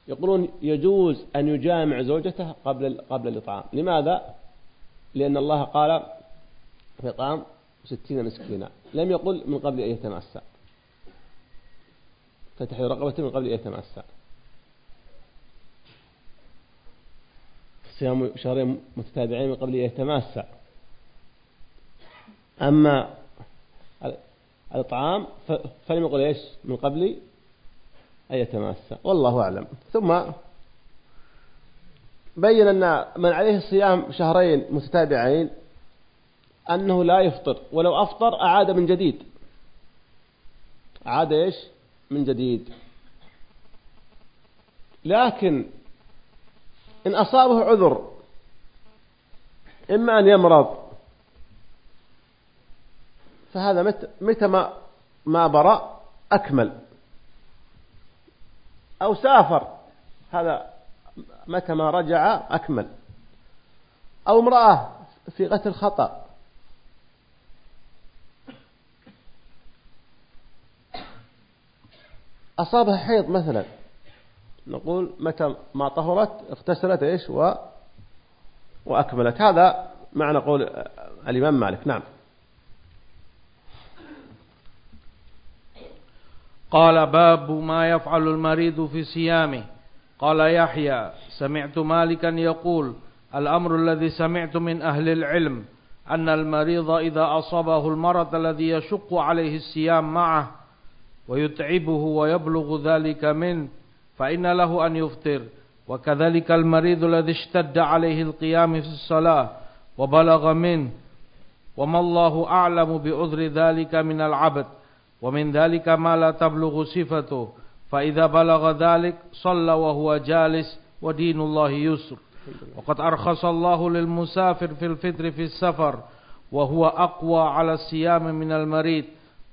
يقولون يجوز أن يجامع زوجته قبل قبل الإطعام. لماذا؟ لأن الله قال في إطعام ستين مسكينا. لم يقل من قبل أن يتماسى فتح رقبة من قبل أن يتماسى صيام شهرين متتابعين من قبل أن يتماسى أما الإطعام فلم يقل إيش من قبل أن يتماسى والله أعلم. ثم بين أن من عليه الصيام شهرين متتابعين أنه لا يفطر. ولو أفطر أعاد من جديد. أعاد إيش؟ من جديد. لكن إن أصابه عذر إما أن يمرض فهذا متى ما ما برأ أكمل. أو سافر هذا متى ما رجع أكمل. أو امرأة في قتل خطأ أصابها حيض مثلا. نقول متى ما طهرت اغتسلت إيش و وأكملت. هذا معنى قول الإمام مالك. نعم. قال باب ما يفعل المريض في صيامه. قال يحيى سمعت مالكا يقول الأمر الذي سمعت من أهل العلم أن المريض إذا أصابه المرض الذي يشق عليه الصيام معه ويتعبه ويبلغ ذلك منه فإن له أن يفطر. وكذلك المريض الذي اشتد عليه القيام في الصلاة وبلغ منه. وما الله أعلم بعذر ذلك من العبد ومن ذلك ما لا تبلغ صفته. فإذا بلغ ذلك صلى وهو جالس ودين الله يسر. وقد أرخص الله للمسافر في الفطر في السفر وهو أقوى على الصيام من المريض.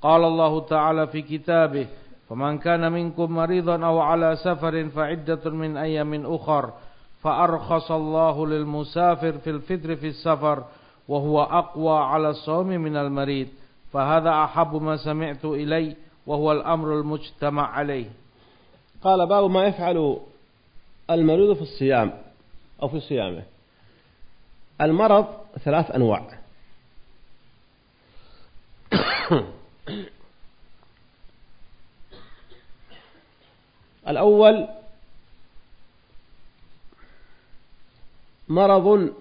قال الله تعالى في كتابه فمن كان منكم مريضا أو على سفر فعدة من أيام أخر فأرخص الله للمسافر في الفطر في السفر وهو أقوى على الصوم من المريض فهذا أحب ما سمعت إلي وهو الأمر المجتمع عليه. قال باب ما يفعل المريض في الصيام أو في صيامه. المرض ثلاث أنواع. الأول مرض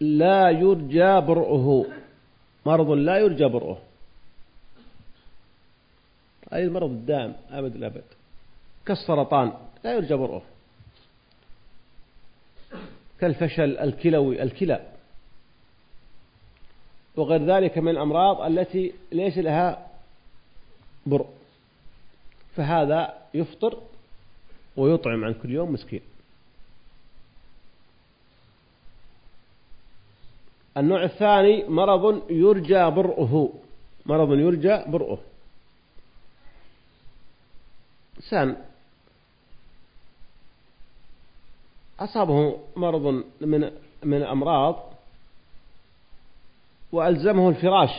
لا يرجى برؤه. مرض لا يرجى برؤه. أي المرض الدائم أبد الأبد. كالسرطان لا يرجى برؤه. كالفشل الكلوي الكلى. وغير ذلك من الأمراض التي ليس لها برء فهذا يفطر ويطعم عن كل يوم مسكين. النوع الثاني مرض يرجى برؤه. مرض يرجى برؤه. إنسان أصابه مرض من من أمراض وألزمه الفراش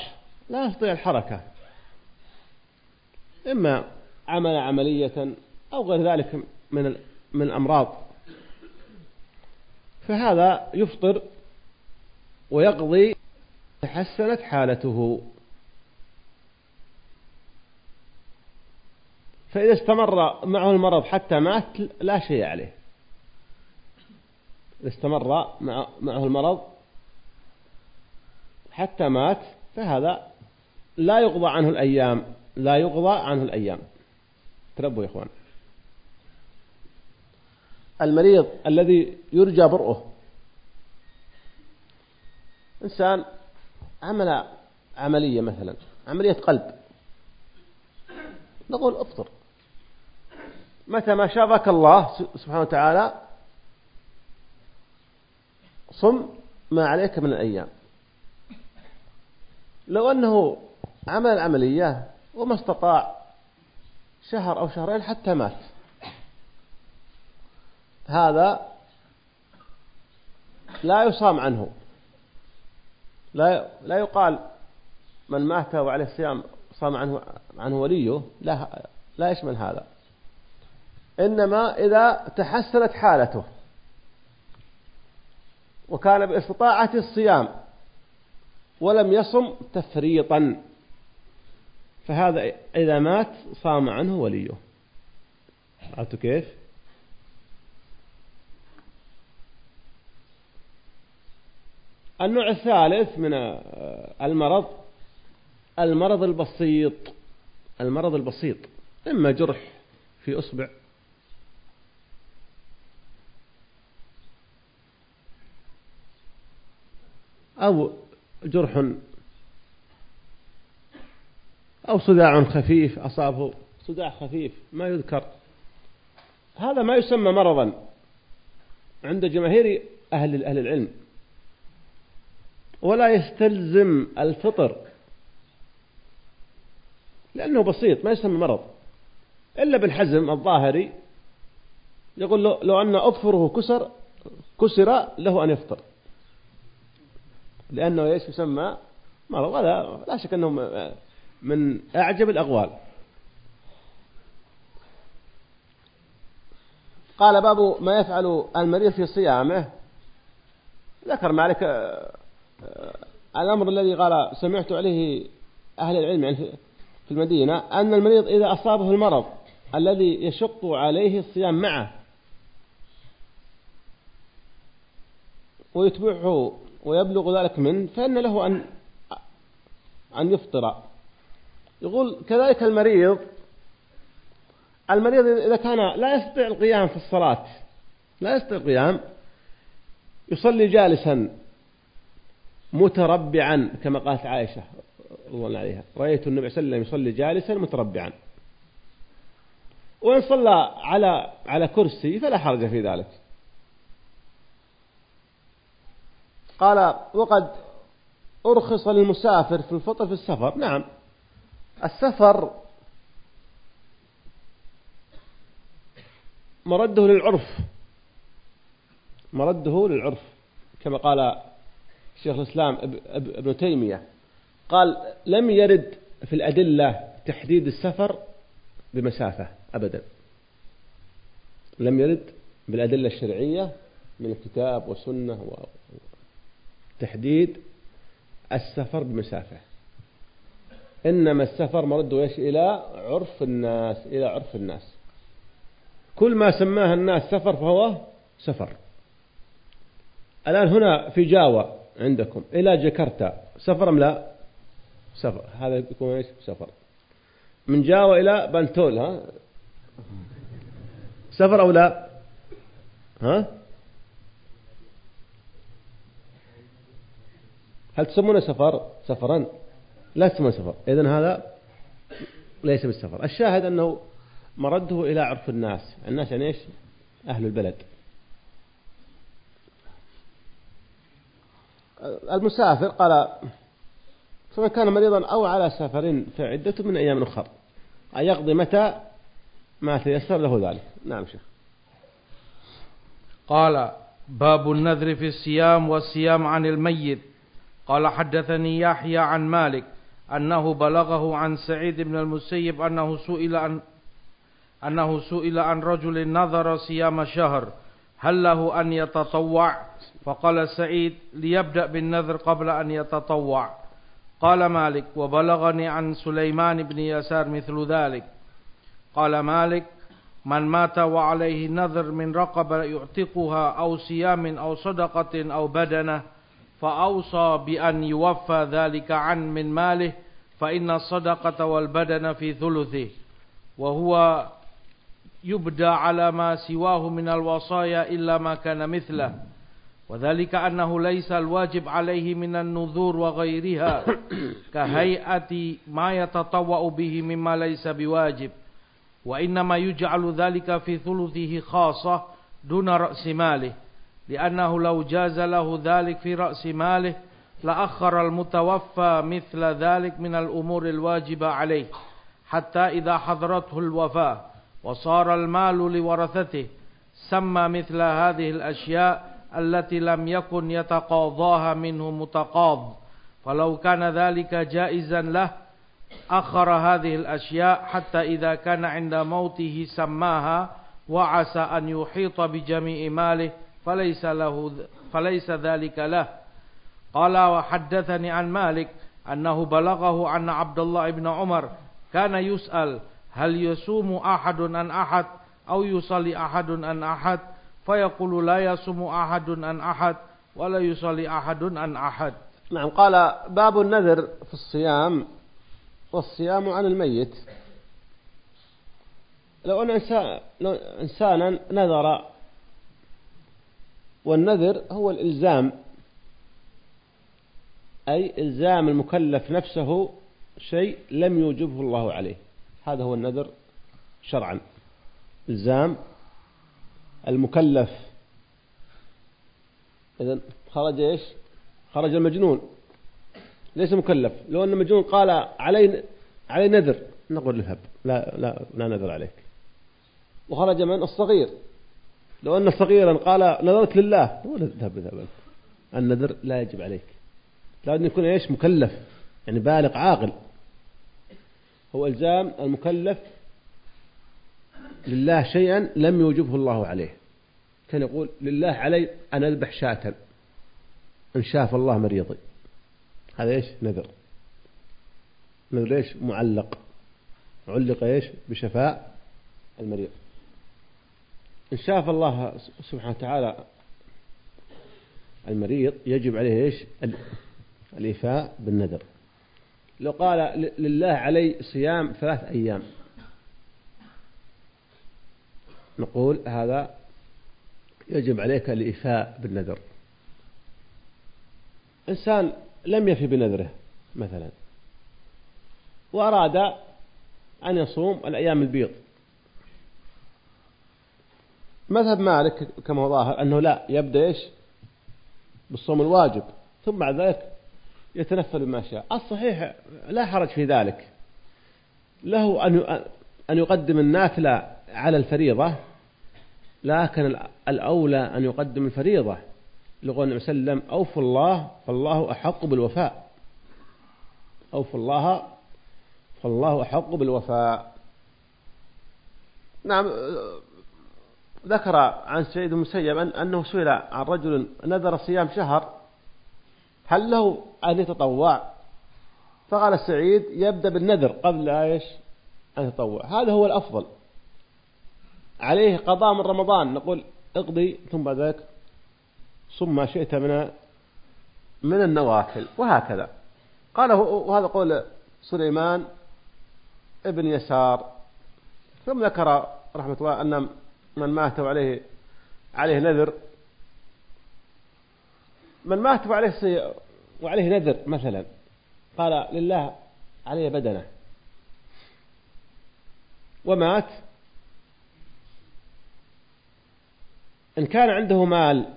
لا يستطيع الحركة. إما عمل عملية أو غير ذلك من من الأمراض. فهذا يفطر ويقضي تحسنت حالته. فإذا استمر معه المرض حتى مات لا شيء عليه. إذا استمر معه المرض حتى مات فهذا لا يقضى عنه الأيام. لا يقضى عنه الأيام. تربوا يا إخوان. المريض الذي يرجى برؤه. إنسان عمل عملية مثلا عملية قلب. نقول افطر. متى ما شافك الله سبحانه وتعالى صم ما عليك من الأيام. لو أنه عمل العملية وما استطاع شهر أو شهرين حتى مات. هذا لا يصام عنه. لا لا يقال من مات وعليه الصيام صام عنه عنه وليه. لا لا يشمل هذا. إنما إذا تحسنت حالته وكان باستطاعة الصيام ولم يصم تفريطا. فهذا إذا مات صام عنه وليه. عرفت كيف؟ النوع الثالث من المرض المرض البسيط. المرض البسيط. إما جرح في أصبع. أو جرح أو صداع خفيف أصابه صداع خفيف ما يذكر. هذا ما يسمى مرضا عند جماهير أهل أهل العلم. ولا يستلزم الفطر. لأنه بسيط ما يسمى مرض. إلا ابن حزم الظاهري يقول له لو أن أظفره كسر كسر له أن يفطر. لأنه إيش يسمى مرض؟ هذا لا شك أنه من أعجب الأقوال. قال باب ما يفعل المريض في صيامه. ذكر مالك آه، الأمر الذي قال سمعت عليه أهل العلم يعني في المدينة أن المريض إذا أصابه المرض الذي يشق عليه الصيام معه ويتبعه ويبلغ ذلك منه فإن له أن أن يفطر. يقول كذلك المريض المريض إذا كان لا يستطيع القيام في الصلاة لا يستطيع القيام يصلي جالسا متربعا كما قالت عائشة الله عليها. رأيت النبي صلى الله عليه وسلم يصلي جالسا متربعا. وإن صلى على على كرسي فلا حرج في ذلك. قال وقد أرخص للمسافر في الفطر في السفر. نعم. السفر مرده للعرف مرده للعرف كما قال شيخ الإسلام ابن تيمية. قال لم يرد في الأدلة تحديد السفر بمسافة أبدا. لم يرد بالأدلة الشرعية من الكتاب والسنة تحديد السفر بمسافة. إنما السفر مرده إيش؟ إلى عرف الناس إلى عرف الناس. كل ما سماه الناس سفر فهو سفر. الآن هنا في جاوة عندكم إلى جاكرتا سفر أم لا؟ سفر. هذا يكون إيش؟ سفر. من جاوة إلى بنتول ها؟ سفر أو لا؟ ها؟ هل تسمونه سفر؟ سفرا. لا تسمونه سفر. إذن هذا ليس بالسفر. الشاهد أنه مرده إلى عرف الناس. الناس يعني إيش؟ أهل البلد. المسافر قال سواء كان مريضا أو على سفر فعدته من أيام أخرى أن يقضي متى؟ ما تيسر له ذلك. نعم شيخ. قال باب النذر في الصيام والصيام عن الميت. قال حدثني يحيى عن مالك. أنه بلغه عن سعيد بن المسيب أنه سئل عن أنه سئل عن رجل نظر صيام شهر هل له أن يتطوع؟ فقال سعيد ليبدأ بالنذر قبل أن يتطوع. قال مالك وبلغني عن سليمان بن يسار مثل ذلك. قال مالك من مات وعليه نذر من رقبة يعتقها أو صيام أو صدقة أو بدنة فأوصى بأن يوفى ذلك عن من ماله فإن الصدقة والبدن في ثلثه وهو يبدى على ما سواه من الوصايا إلا ما كان مثله وذلك أنه ليس الواجب عليه من النذور وغيرها كهيئة ما يتطوأ به مما ليس بواجب وإنما يجعل ذلك في ثلثه خاصة دون رأس ماله لأنه لو جاز له ذلك في رأس ماله لأخر المتوفى مثل ذلك من الأمور الواجبة عليه حتى إذا حضرته الوفاة وصار المال لورثته سمى مثل هذه الأشياء التي لم يكن يتقاضاها منه متقاض. فلو كان ذلك جائزا له أخر هذه الأشياء حتى إذا كان عند موته سماها وعسى أن يحيط بجميع ماله فليس, له فليس ذلك له. قال وحدثني عن مالك أنه بلغه عن عبد الله بن عمر كان يسأل هل يصوم أحد عن أحد أو يصلي أحد عن أحد؟ فيقول لا يصوم أحد عن أحد ولا يصلي أحد عن أحد. نعم قال باب النذر في الصيام والصيام عن الميت. لو أن إنسانا نذر والنذر هو الإلزام أي إلزام المكلف نفسه شيء لم يوجبه الله عليه. هذا هو النذر شرعا. إلزام المكلف. إذا خرج إيش؟ خرج المجنون. ليس مكلف. لو أن المجنون قال علي علي نذر نقول اذهب لا لا لا نذر عليك. وخرج من الصغير. لو أن صغيرا قال نذرت لله نقول اذهب اذهب النذر لا يجب عليك. لابد أن يكون إيش؟ مكلف يعني بالغ عاقل. هو إلزام المكلف لله شيئا لم يوجبه الله عليه. كان يقول لله علي أن أذبح شاة إن شاف الله مريضي. هذا إيش؟ نذر. نذر إيش؟ معلق. علق إيش؟ بشفاء المريض. إن شاف الله سبحانه وتعالى المريض يجب عليه إيش؟ الإيفاء بالنذر. لو قال لله علي صيام ثلاث أيام. نقول هذا يجب عليك الإيفاء بالنذر. إنسان لم يفي بنذره مثلا. وأراد أن يصوم الأيام البيض. مذهب مالك كما هو ظاهر أنه لا يبدأ إيش؟ بالصوم الواجب ثم بعد ذلك يتنفل بما شاء. الصحيح لا حرج في ذلك. له أن أن يقدم النافلة على الفريضة لكن الأولى أن يقدم الفريضة لقول النبي صلى الله عليه وسلم أوفوا الله فالله أحق بالوفاء. أوفوا الله فالله أحق بالوفاء. نعم ذكر عن سيد المسيب أنه سئل عن رجل نذر صيام شهر هل له أن يتطوع؟ فقال السعيد يبدأ بالنذر قبل إيش؟ أن يتطوع. هذا هو الأفضل. عليه قضاء من رمضان. نقول اقضي ثم بعد ذلك صم ما شئت من من النوافل. وهكذا. قال وهذا قول سليمان ابن يسار. ثم ذكر رحمة الله أن من مات وعليه عليه نذر. من مات وعليه وعليه نذر مثلا قال لله علي بدنه. ومات. إن كان عنده مال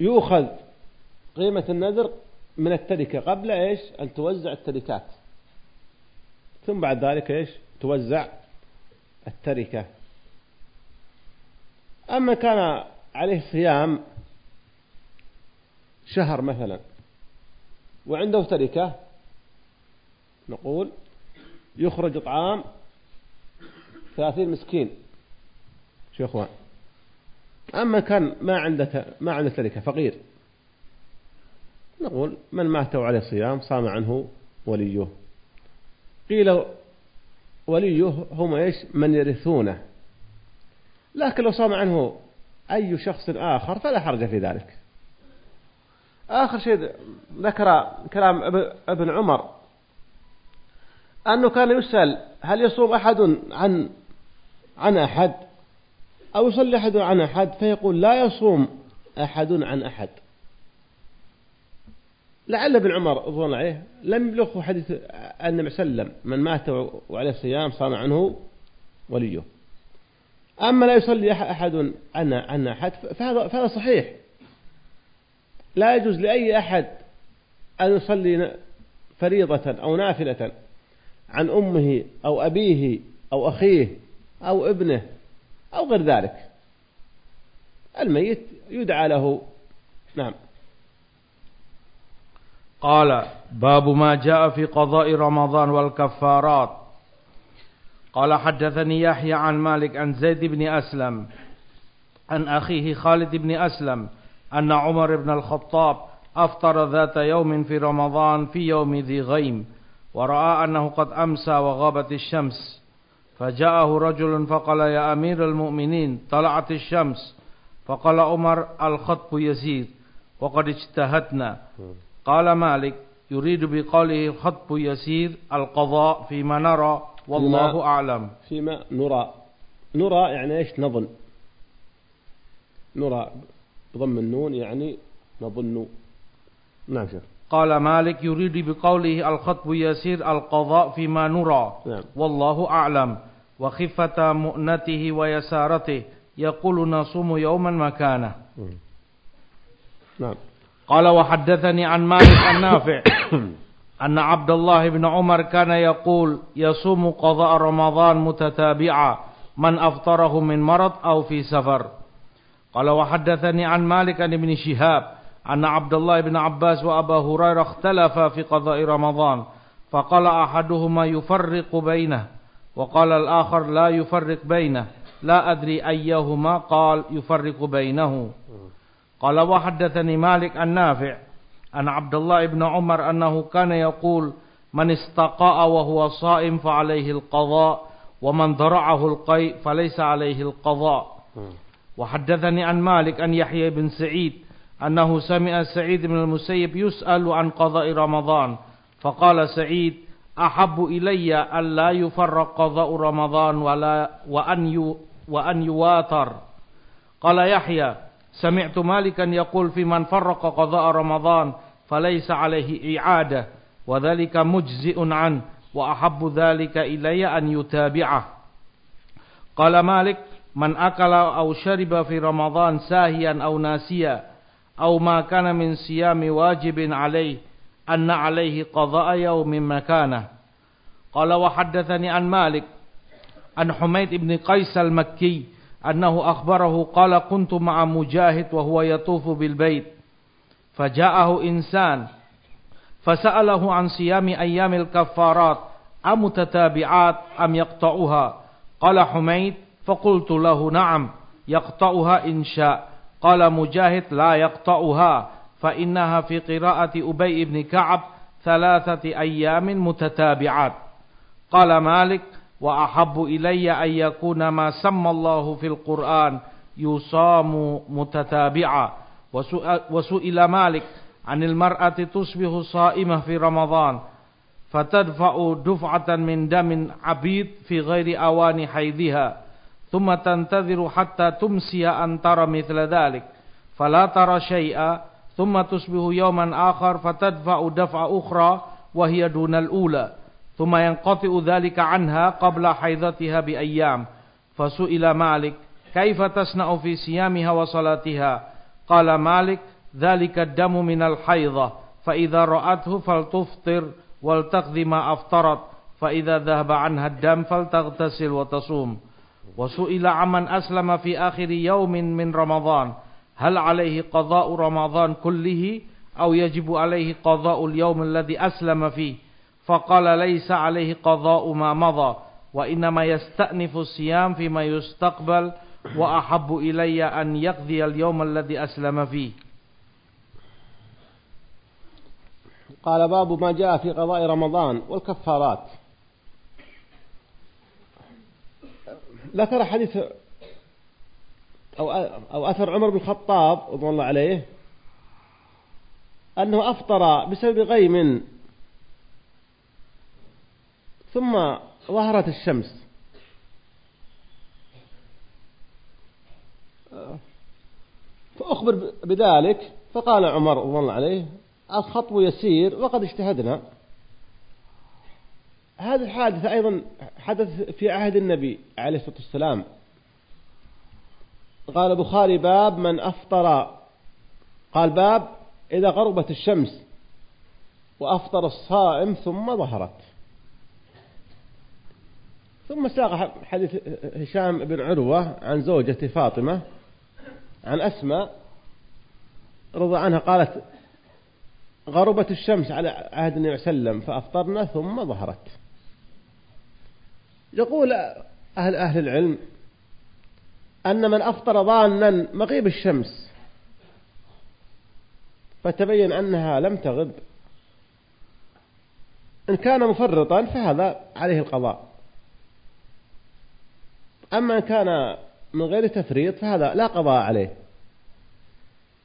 يؤخذ قيمة النذر من التركة قبل إيش؟ أن توزع التركات. ثم بعد ذلك إيش؟ توزع التركة. أما كان عليه صيام شهر مثلا وعنده تركة نقول يخرج طعام ثلاثين مسكين. شو يا إخوان؟ أما كان ما عنده ما عنده تركة فقير. نقول من مات عليه صيام صام عنه وليه. قيل وليه هم إيش؟ من يرثونه. لكن لو صام عنه أي شخص آخر فلا حرج في ذلك. آخر شيء ذكر كلام ابن عمر أنه كان يسأل هل يصوم أحد عن عن أحد؟ أو يصلي أحد عن أحد؟ فيقول لا يصوم أحد عن أحد. لعل ابن عمر الله عليه لم يبلغه حديث النبي صلى الله عليه وسلم من مات وعليه الصيام صام عنه وليه. أما لا يصلي أحد عن عن أحد فهذا فهذا صحيح. لا يجوز لأي أحد أن يصلي فريضة أو نافلة عن أمه أو أبيه أو أخيه أو ابنه أو غير ذلك. الميت يدعى له. نعم. قال باب ما جاء في قضاء رمضان والكفارات. قال حدثني يحيى عن مالك عن زيد بن أسلم عن أخيه خالد بن أسلم أن عمر بن الخطاب أفطر ذات يوم في رمضان في يوم ذي غيم ورأى أنه قد أمسى وغابت الشمس. فجاءه رجل فقال يا أمير المؤمنين طلعت الشمس. فقال عمر الخطب يزيد وقد اجتهدنا. قال مالك يريد بقوله الخطب يسير القضاء فيما نرى والله فيما أعلم. فيما نرى. نرى يعني إيش؟ نظن. نرى. ضم النون يعني نظن. نعم شيخ. قال مالك يريد بقوله الخطب يسير القضاء فيما نرى. نعم. والله أعلم. وخفة مؤنته ويسارته. يقول نصوم يوما مكانه. نعم. قال وحدثني عن مالك النافع أن عبد الله بن عمر كان يقول يصوم قضاء رمضان متتابعا من أفطره من مرض أو في سفر. قال وحدثني عن مالك عن ابن شهاب أن عبد الله بن عباس وأبا هريرة اختلفا في قضاء رمضان فقال أحدهما يفرق بينه وقال الآخر لا يفرق بينه لا أدري أيهما قال يفرق بينه. قال وحدثني مالك النافع أن عبد الله بن عمر أنه كان يقول من استقاء وهو صائم فعليه القضاء ومن ضرعه القيء فليس عليه القضاء. وحدثني عن مالك أن يحيى بن سعيد أنه سمع سعيد بن المسيب يسأل عن قضاء رمضان فقال سعيد أحب إلي أن لا يفرق قضاء رمضان ولا وأن وأن يواتر. قال يحيى سمعت مالكا يقول في من فرق قضاء رمضان فليس عليه إعادة وذلك مجزئ عنه وأحب ذلك إلي أن يتابعه. قال مالك من أكل أو شرب في رمضان ساهيا أو ناسيا أو ما كان من صيام واجب عليه أن عليه قضاء يوم مكانه. قال وحدثني عن مالك عن حميد بن قيس المكي أنه أخبره قال كنت مع مجاهد وهو يطوف بالبيت. فجاءه إنسان فسأله عن صيام أيام الكفارات أمتتابعات أم يقطعها؟ قال حميد. فقلت له نعم يقطعها إن شاء. قال مجاهد لا يقطعها فإنها في قراءة أبي بن كعب ثلاثة أيام متتابعات. قال مالك؟ وأحب إلي أن يكون ما سمى الله في القرآن يصام متتابعا. وسئل مالك عن المرأة تصبح صائمة في رمضان فتدفع دفعة من دم عبيد في غير أوان حيضها ثم تنتظر حتى تمسي أن ترى مثل ذلك فلا ترى شيئا ثم تصبح يوما آخر فتدفع دفع أخرى وهي دون الأولى. ثم ينقطع ذلك عنها قبل حيضتها بأيام. فسئل مالك كيف تصنع في صيامها وصلاتها؟ قال مالك ذلك الدم من الحيضة فإذا رأته فلتفطر ولتقضي ما أفطرت فإذا ذهب عنها الدم فلتغتسل وتصوم. وسئل عمن أسلم في آخر يوم من رمضان هل عليه قضاء رمضان كله أو يجب عليه قضاء اليوم الذي أسلم فيه؟ فقال ليس عليه قضاء ما مضى وإنما يستأنف الصيام فيما يستقبل وأحب إلي أن يقضي اليوم الذي أسلم فيه. قال باب ما جاء في قضاء رمضان والكفارات. ذكر حديث أو أو أثر عمر بن الخطاب رضي الله عليه أنه أفطر بسبب غيم ثم ظهرت الشمس. فأخبر بذلك فقال عمر رضي الله عليه الخطب يسير وقد اجتهدنا. هذه الحادثة أيضا حدث في عهد النبي عليه الصلاة والسلام. قال البخاري باب من أفطر. قال باب إذا غربت الشمس وأفطر الصائم ثم ظهرت. ثم ساق حديث هشام بن عروة عن زوجته فاطمة عن أسماء رضي عنها قالت غربت الشمس على عهد النبي صلى الله عليه وسلم فأفطرنا ثم ظهرت. يقول أهل أهل العلم أن من أفطر ظانا مغيب الشمس فتبين أنها لم تغب. إن كان مفرطا فهذا عليه القضاء. أما إن كان من غير تفريط فهذا لا قضاء عليه.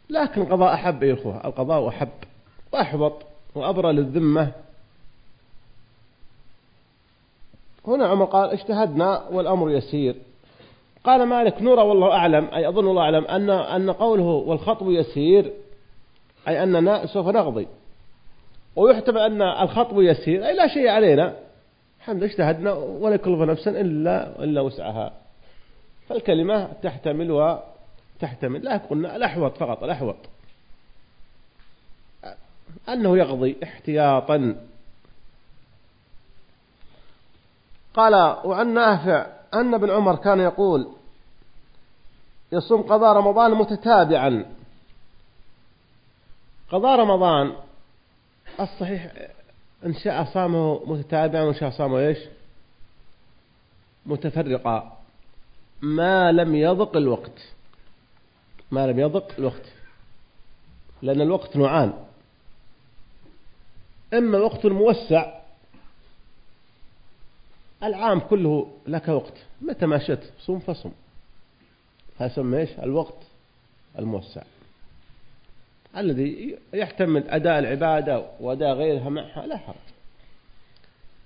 لكن القضاء أحب يا إخوة القضاء أحب وأحبط وأبرى للذمة. هنا عمر قال اجتهدنا والأمر يسير. قال مالك نرى والله أعلم أي أظن الله أعلم أن أن قوله والخطب يسير أي أننا سوف نقضي. ويحتمل أن الخطب يسير أي لا شيء علينا. الحمد اجتهدنا ولا يكلف نفسا إلا إلا وسعها. فالكلمة تحتمل وتحتمل لا قلنا الأحوط فقط الأحوط. أنه يقضي احتياطا. قال وعن نافع أن ابن عمر كان يقول يصوم قضاء رمضان متتابعا. قضاء رمضان الصحيح إن شاء صامه متتابعا وإن شاء صامه إيش؟ متفرقا. ما لم يضق الوقت. ما لم يضق الوقت. لأن الوقت نوعان. إما وقت موسع العام كله لك وقت. متى ما شئت صوم فصم. هذا يسمى إيش؟ الوقت الموسع. الذي يحتمل أداء العبادة وأداء غيرها معها لا حرج.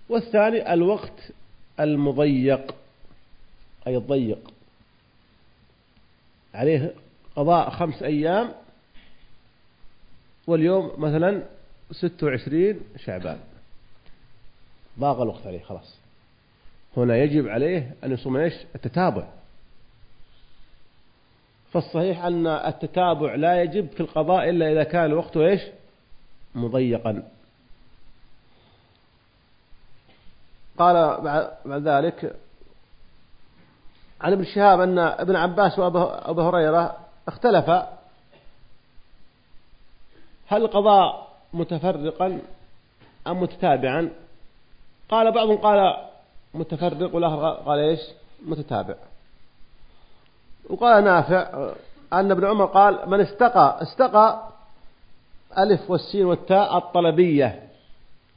والثاني الوقت المضيق أي الضيق. عليه قضاء خمس أيام واليوم مثلا ستة وعشرين شعبان. ضاق الوقت عليه خلاص. هنا يجب عليه أن يصوم إيش؟ التتابع. فالصحيح أن التتابع لا يجب في القضاء إلا إذا كان الوقت إيش؟ مضيقا. قال بعد ذلك عن ابن شهاب أن ابن عباس وأبو هريرة اختلفا هل القضاء متفرقا أم متتابعا؟ قال بعضهم قال متفرق والآخر قال إيش؟ متتابع. وقال نافع أن ابن عمر قال من استقى استقى ألف والسين والتاء الطلبية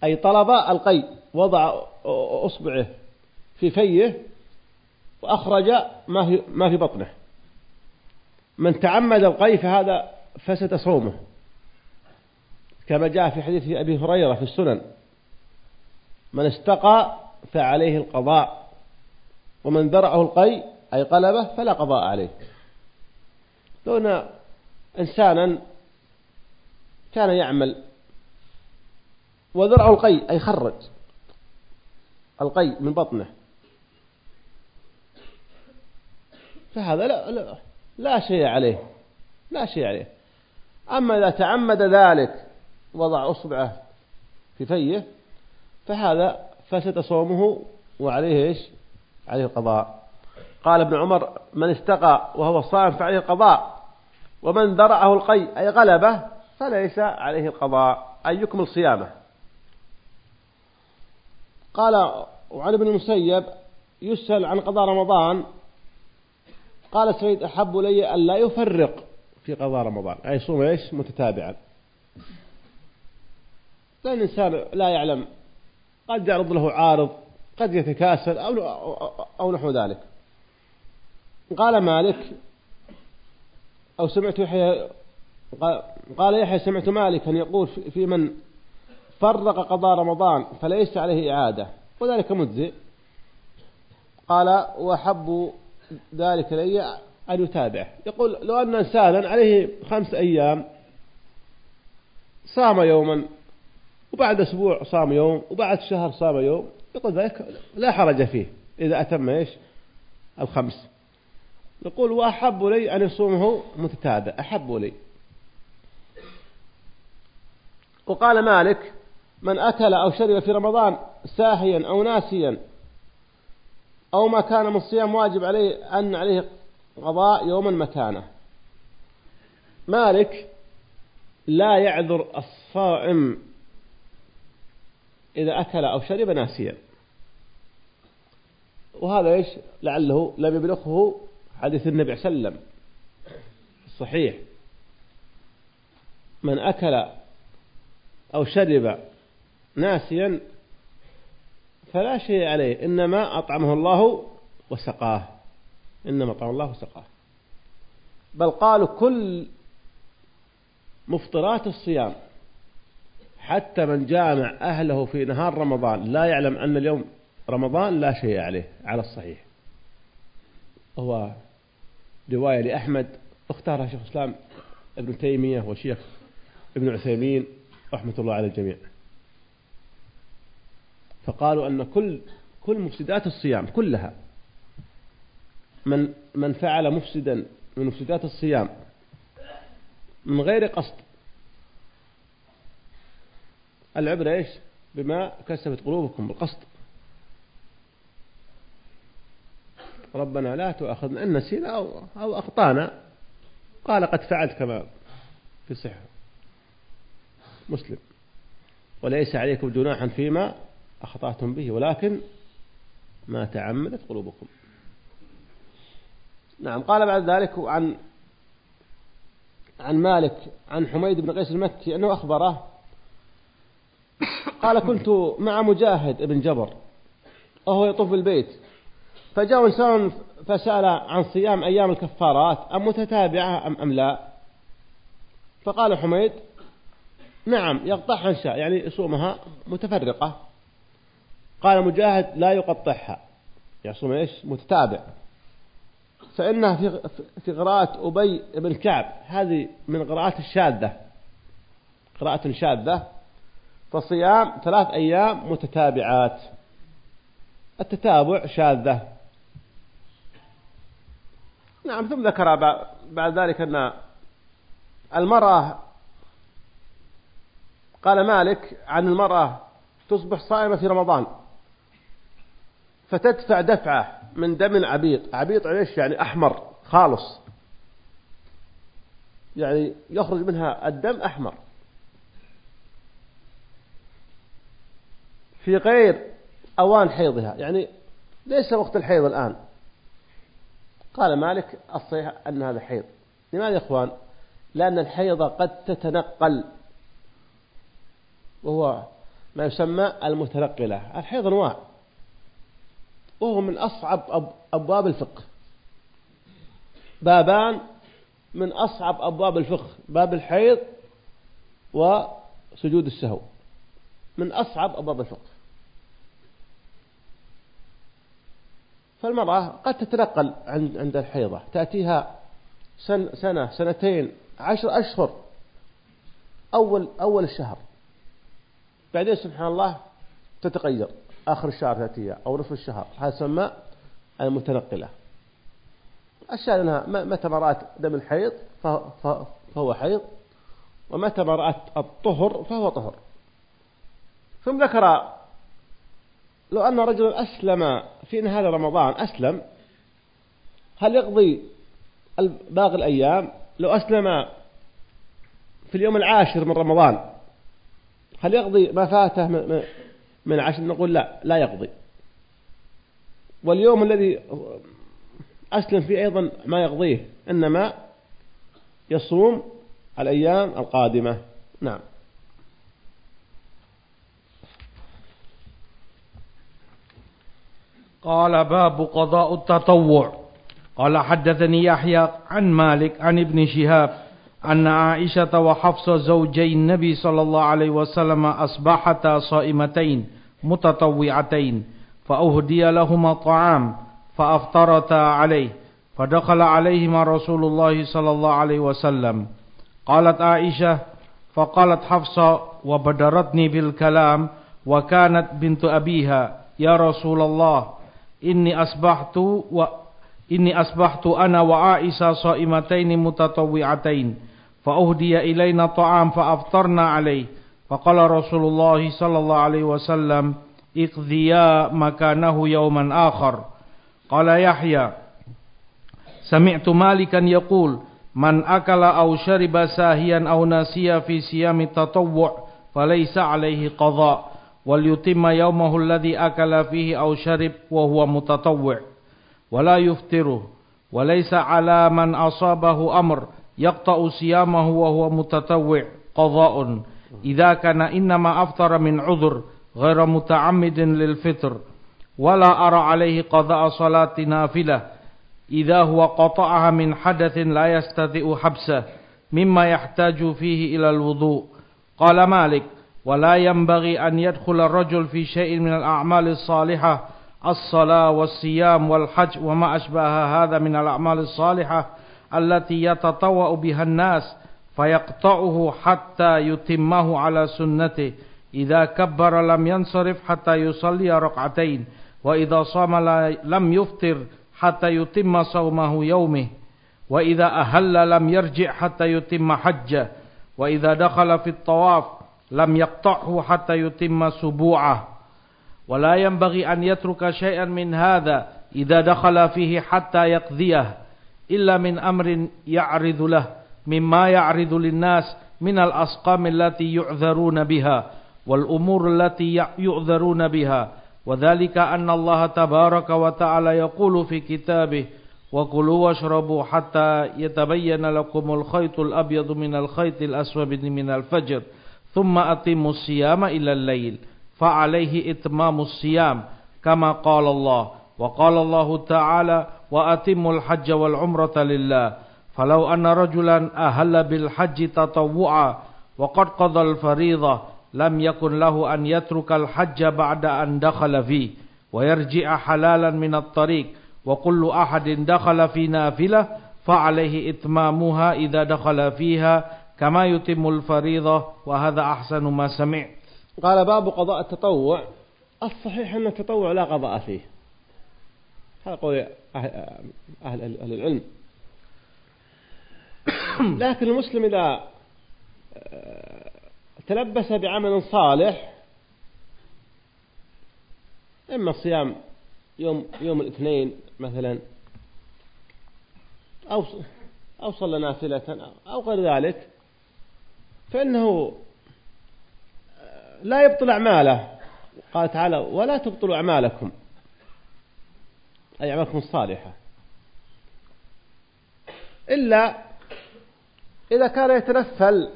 أي طلب القي وضع أصبعه في فيه وأخرج ما في, ما في بطنه. من تعمد القي فهذا فسد صومه. كما جاء في حديث أبي هريرة في السنن من استقى فعليه القضاء ومن درعه القي أي قلبه فلا قضاء عليه. دون إنسانا كان يعمل وذرعه القي أي خرج القي من بطنه. فهذا لا, لا, لا شيء عليه لا شيء عليه. أما إذا تعمد ذلك وضع أصبعه في فيه فهذا فسد صومه وعليه إيش؟ عليه القضاء. قال ابن عمر من استقى وهو صائم فعليه القضاء ومن درعه القي أي غلبه فليس عليه القضاء. أي يكمل صيامه قال وعن ابن المسيب يسأل عن قضاء رمضان. قال سعيد أحب لي أن لا يفرق في قضاء رمضان. أي يصوم إيش؟ متتابعا. لأن الإنسان لا يعلم. قد يعرض له عارض قد يتكاسل أو, أو نحو ذلك. قال مالك أو سمعت يحيى قال يحيى سمعت مالكا يقول في من فرق قضاء رمضان فليس عليه إعادة وذلك مجزئ. قال وحب ذلك لي أن يتابعه. يقول لو أن إنسانا عليه خمس أيام صام يوما وبعد أسبوع صام يوم وبعد شهر صام يوم يقول ذلك لا حرج فيه. إذا أتم إيش؟ الخمس. يقول وأحب لي أن يصومه متتابع أحب لي. وقال مالك من أكل أو شرب في رمضان ساهيا أو ناسيا أو ما كان من الصيام واجب عليه أن عليه قضاء يوما مكانه. مالك لا يعذر الصائم إذا أكل أو شرب ناسيا. وهذا إيش؟ لعله لم يبلغه حديث النبي صلى الله عليه وسلم. الصحيح من أكل أو شرب ناسيا فلا شيء عليه إنما أطعمه الله وسقاه. إنما أطعمه الله وسقاه. بل قالوا كل مفطرات الصيام حتى من جامع أهله في نهار رمضان لا يعلم أن اليوم رمضان لا شيء عليه على الصحيح. هو رواية لأحمد اختارها شيخ الإسلام ابن تيمية وشيخ ابن عثيمين رحمة الله على الجميع. فقالوا أن كل كل مفسدات الصيام كلها من من فعل مفسدا من مفسدات الصيام من غير قصد. العبرة إيش؟ بما كسبت قلوبكم بالقصد. ربنا لا تؤاخذنا إن نسينا أو, أو أخطأنا. قال قد فعلت كما في الصحة مسلم. وليس عليكم جناحا فيما أخطأتم به ولكن ما تعمدت قلوبكم. نعم قال بعد ذلك عن عن مالك عن حميد بن قيس المكي أنه أخبره. قال كنت مع مجاهد بن جبر وهو يطوف البيت فجاء إنسان فسأل عن صيام أيام الكفارات أم متتابعة أم, أم لا؟ فقال حميد نعم يقطعها إن شاء يعني يصومها متفرقة. قال مجاهد لا يقطعها. يصوم إيش؟ متتابع. فإنها في في قراءة أبي بن كعب. هذه من قراءات الشاذة. قراءة شاذة. فصيام ثلاث أيام متتابعات. التتابع شاذة. نعم ثم ذكر بعد ذلك أن المرأة قال مالك عن المرأة تصبح صائمة في رمضان فتدفع دفعة من دم عبيط عبيط إيش؟ يعني أحمر خالص. يعني يخرج منها الدم أحمر. في غير أوان حيضها يعني ليس وقت الحيض الآن. قال مالك الصحيح أن هذا حيض. لماذا يا إخوان؟ لأن الحيض قد تتنقل وهو ما يسمى المتنقلة. الحيض أنواع وهو من أصعب أبواب الفقه. بابان من أصعب أبواب الفقه باب الحيض وسجود السهو. من أصعب أبواب الفقه. فالمرأة قد تتنقل عند الحيضة. تأتيها سن سنة سنتين عشر أشهر. أول أول الشهر. بعدين سبحان الله تتغير. آخر الشهر تأتيها أو نصف الشهر. هذا يسمى المتنقلة. الشاهد أنها متى ما رأت دم الحيض فهو حيض ومتى ما رأت الطهر فهو طهر. ثم ذكر لو أن رجلا أسلم في نهاية رمضان أسلم هل يقضي باقي الأيام؟ لو أسلم في اليوم العاشر من رمضان هل يقضي ما فاته من عشر؟ نقول لا لا يقضي. واليوم الذي أسلم فيه أيضا ما يقضيه إنما يصوم الأيام القادمة. نعم. قال باب قضاء التطوع. قال حدثني يحيى عن مالك عن ابن شهاب أن عائشة وحفصة زوجي النبي صلى الله عليه وسلم أصبحتا صائمتين متطوعتين فأهدي لهما طعام فأفطرتا عليه فدخل عليهما رسول الله صلى الله عليه وسلم. قالت عائشة فقالت حفصة وبدرتني بالكلام وكانت بنت أبيها يا رسول الله إني أصبحت و إني أصبحت أنا وعائشة صائمتين متطوعتين فأهدي إلينا طعام فأفطرنا عليه. فقال رسول الله صلى الله عليه وسلم اقضيا مكانه يوما آخر. قال يحيى سمعت مالكا يقول من أكل أو شرب ساهيا أو ناسيا في صيام التطوع فليس عليه قضاء. وليتم يومه الذي أكل فيه أو شرب وهو متطوع ولا يفتره وليس على من أصابه أمر يقطع صيامه وهو متطوع قضاء. إذا كان إنما أفطر من عذر غير متعمد للفطر ولا أرى عليه قضاء صلاة نافلة. إذا هو قطعها من حدث لا يستطيع حبسه مما يحتاج فيه إلى الوضوء. قال مالك ولا ينبغي أن يدخل الرجل في شيء من الأعمال الصالحة الصلاة والصيام والحج وما أشبه هذا من الأعمال الصالحة التي يتطوأ بها الناس فيقطعه حتى يتمه على سنته. إذا كبر لم ينصرف حتى يصلي ركعتين وإذا صام لم يفطر حتى يتم صومه يومه. وإذا أهل لم يرجع حتى يتم حجه. وإذا دخل في الطواف لم يقطعه حتى يتم سبوعه. ولا ينبغي أن يترك شيئا من هذا إذا دخل فيه حتى يقضيه إلا من أمر يعرض له مما يعرض للناس من الأسقام التي يعذرون بها والأمور التي يعذرون بها. وذلك أن الله تبارك وتعالى يقول في كتابه وكلوا واشربوا حتى يتبين لكم الخيط الأبيض من الخيط الأسود من الفجر ثم أتموا الصيام إلى الليل فعليه إتمام الصيام كما قال الله وقال الله تعالى وأتموا الحج والعمرة لله فلو أن رجلا أهل بالحج تطوعا وقد قضى الفريضة لم يكن له أن يترك الحج بعد أن دخل فيه ويرجع حلالا من الطريق وكل أحد دخل في نافلة فعليه إتمامها إذا دخل فيها كما يتم الفريضة وهذا أحسن ما سمعت. قال باب قضاء التطوع. الصحيح أن التطوع لا قضاء فيه. هذا قول أهل, أهل, أهل العلم. لكن المسلم إذا تلبس بعمل صالح إما صيام يوم يوم الاثنين مثلا أو أو صلى نافلة أو غير ذلك. فإنه لا يبطل أعماله. قال تعالى ولا تبطلوا أعمالكم. أي أعمالكم الصالحة. إلا إذا كان يتنفل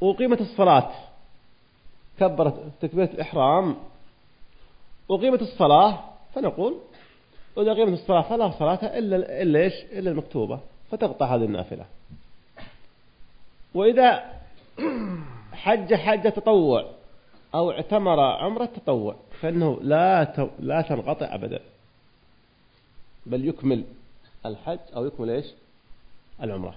وقيمة الصلاة. كبرت تكبيرة الإحرام. وقيمة الصلاة فنقول وإذا قيمة الصلاة فلا صلاة إلا إلا إيش؟ إلا المكتوبة. فتقطع هذه النافلة. وإذا حج حج تطوع أو اعتمر عمرة تطوع فإنه لا لا تنقطع أبدا. بل يكمل الحج أو يكمل إيش؟ العمرة.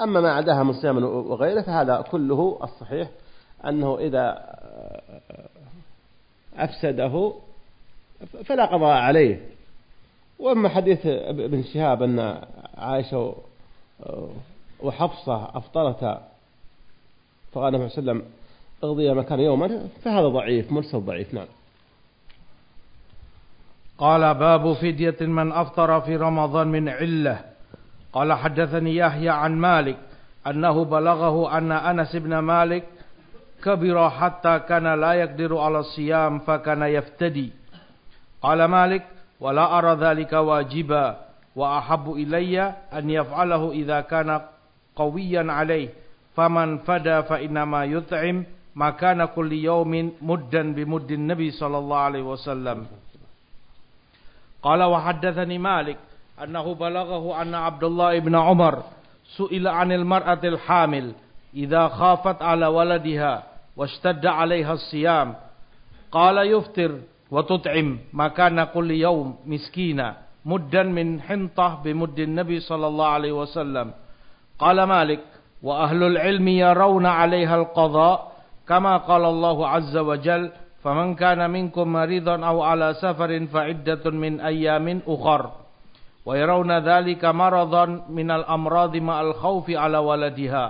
أما ما عداها من صيام وغيره فهذا كله الصحيح أنه إذا أفسده فلا قضاء عليه. وأما حديث ابن شهاب أن عائشة وحفصة أفطرتا فقال النبي صلى الله عليه وسلم اغضي مكان يوما فهذا ضعيف مرسل ضعيف نعم. قال باب فدية من أفطر في رمضان من علة. قال حدثني يحيى عن مالك أنه بلغه أن أنس بن مالك كبر حتى كان لا يقدر على الصيام فكان يفتدي. قال مالك ولا أرى ذلك واجبا وأحب إلي أن يفعله إذا كان قويا عليه. فمن فدى فإنما يطعم مكان كل يوم مدا بمد النبي صلى الله عليه وسلم. قال وحدثني مالك أنه بلغه أن عبد الله بن عمر سئل عن المرأة الحامل إذا خافت على ولدها واشتد عليها الصيام. قال يفطر وتطعم مكان كل يوم مسكينا مدا من حنطة بمد النبي صلى الله عليه وسلم. قال مالك وأهل العلم يرون عليها القضاء كما قال الله عز وجل فمن كان منكم مريضا أو على سفر فعدة من أيام أخر. ويرون ذلك مرضا من الأمراض مع الخوف على ولدها.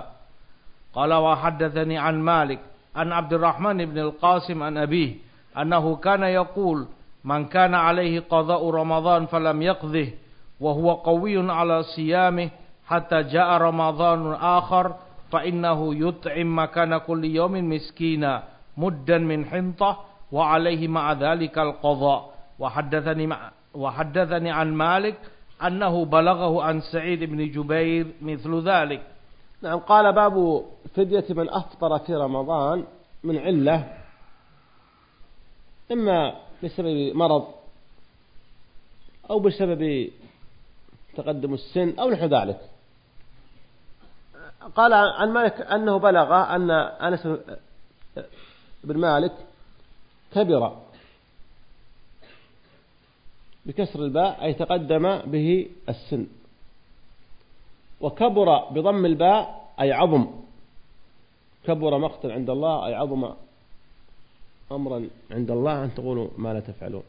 قال وحدثني عن مالك عن عبد الرحمن بن القاسم عن أبيه أنه كان يقول من كان عليه قضاء رمضان فلم يقضه وهو قوي على صيامه حتى جاء رمضان آخر فإنه يطعم مكان كل يوم مسكينا مدا من حنطة وعليه مع ذلك القضاء. وحدثني, وحدثني عن مالك أنه بلغه عن سعيد بن جبير مثل ذلك. نعم قال باب فدية من أفطر في رمضان من علة إما بسبب مرض أو بسبب تقدم السن أو نحو ذلك. قال عن مالك أنه بلغ أن أنس بن مالك كبر بكسر الباء أي تقدم به السن. وكبر بضم الباء أي عظم. كبر مقتا عند الله أي عظم أمرا عند الله أن تقولوا ما لا تفعلون.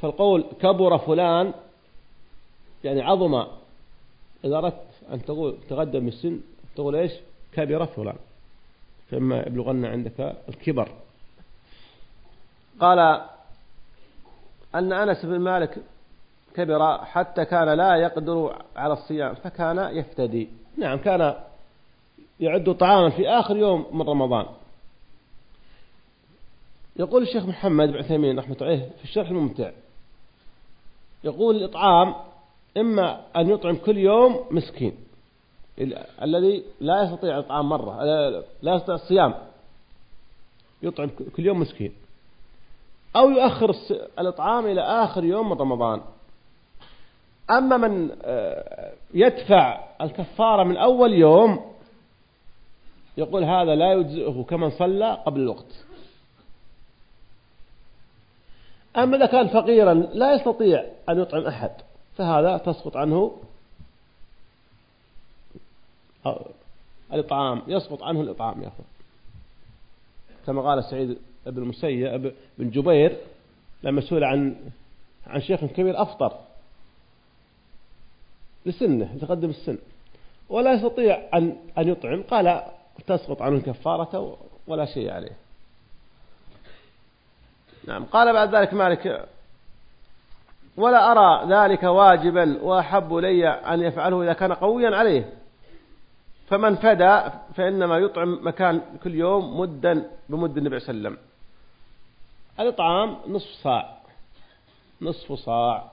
فالقول كبر فلان يعني عظم إذا أردت أن تقول تقدم السن تقول إيش؟ كبر فلان. فإما يبلغن عندك الكبر. قال أن أنس بن مالك كبر حتى كان لا يقدر على الصيام فكان يفتدي. نعم كان يعد طعاما في آخر يوم من رمضان. يقول الشيخ محمد بن عثيمين رحمة الله عليه في الشرح الممتع يقول الإطعام إما أن يطعم كل يوم مسكين. الذي لا يستطيع الإطعام مرة لا يستطيع الصيام يطعم كل يوم مسكين. أو يؤخر الإطعام إلى آخر يوم من رمضان. أما من آه، يدفع الكفارة من أول يوم يقول هذا لا يجزئه كمن صلى قبل الوقت. أما إذا كان فقيرا لا يستطيع أن يطعم أحد. فهذا تسقط عنه الإطعام يسقط عنه الإطعام يا أخوان. كما قال سعيد بن المسيب بن جبير لما سئل عن عن شيخ كبير أفطر. لسنه لتقدم السن. ولا يستطيع أن أن يطعم. قال تسقط عنه الكفارة ولا شيء عليه. نعم. قال بعد ذلك مالك ولا أرى ذلك واجبا وأحب لي أن يفعله إذا كان قويا عليه. فمن فدى فإنما يطعم مكان كل يوم مدا بمد النبي صلى الله عليه وسلم. الإطعام نصف صاع. نصف صاع.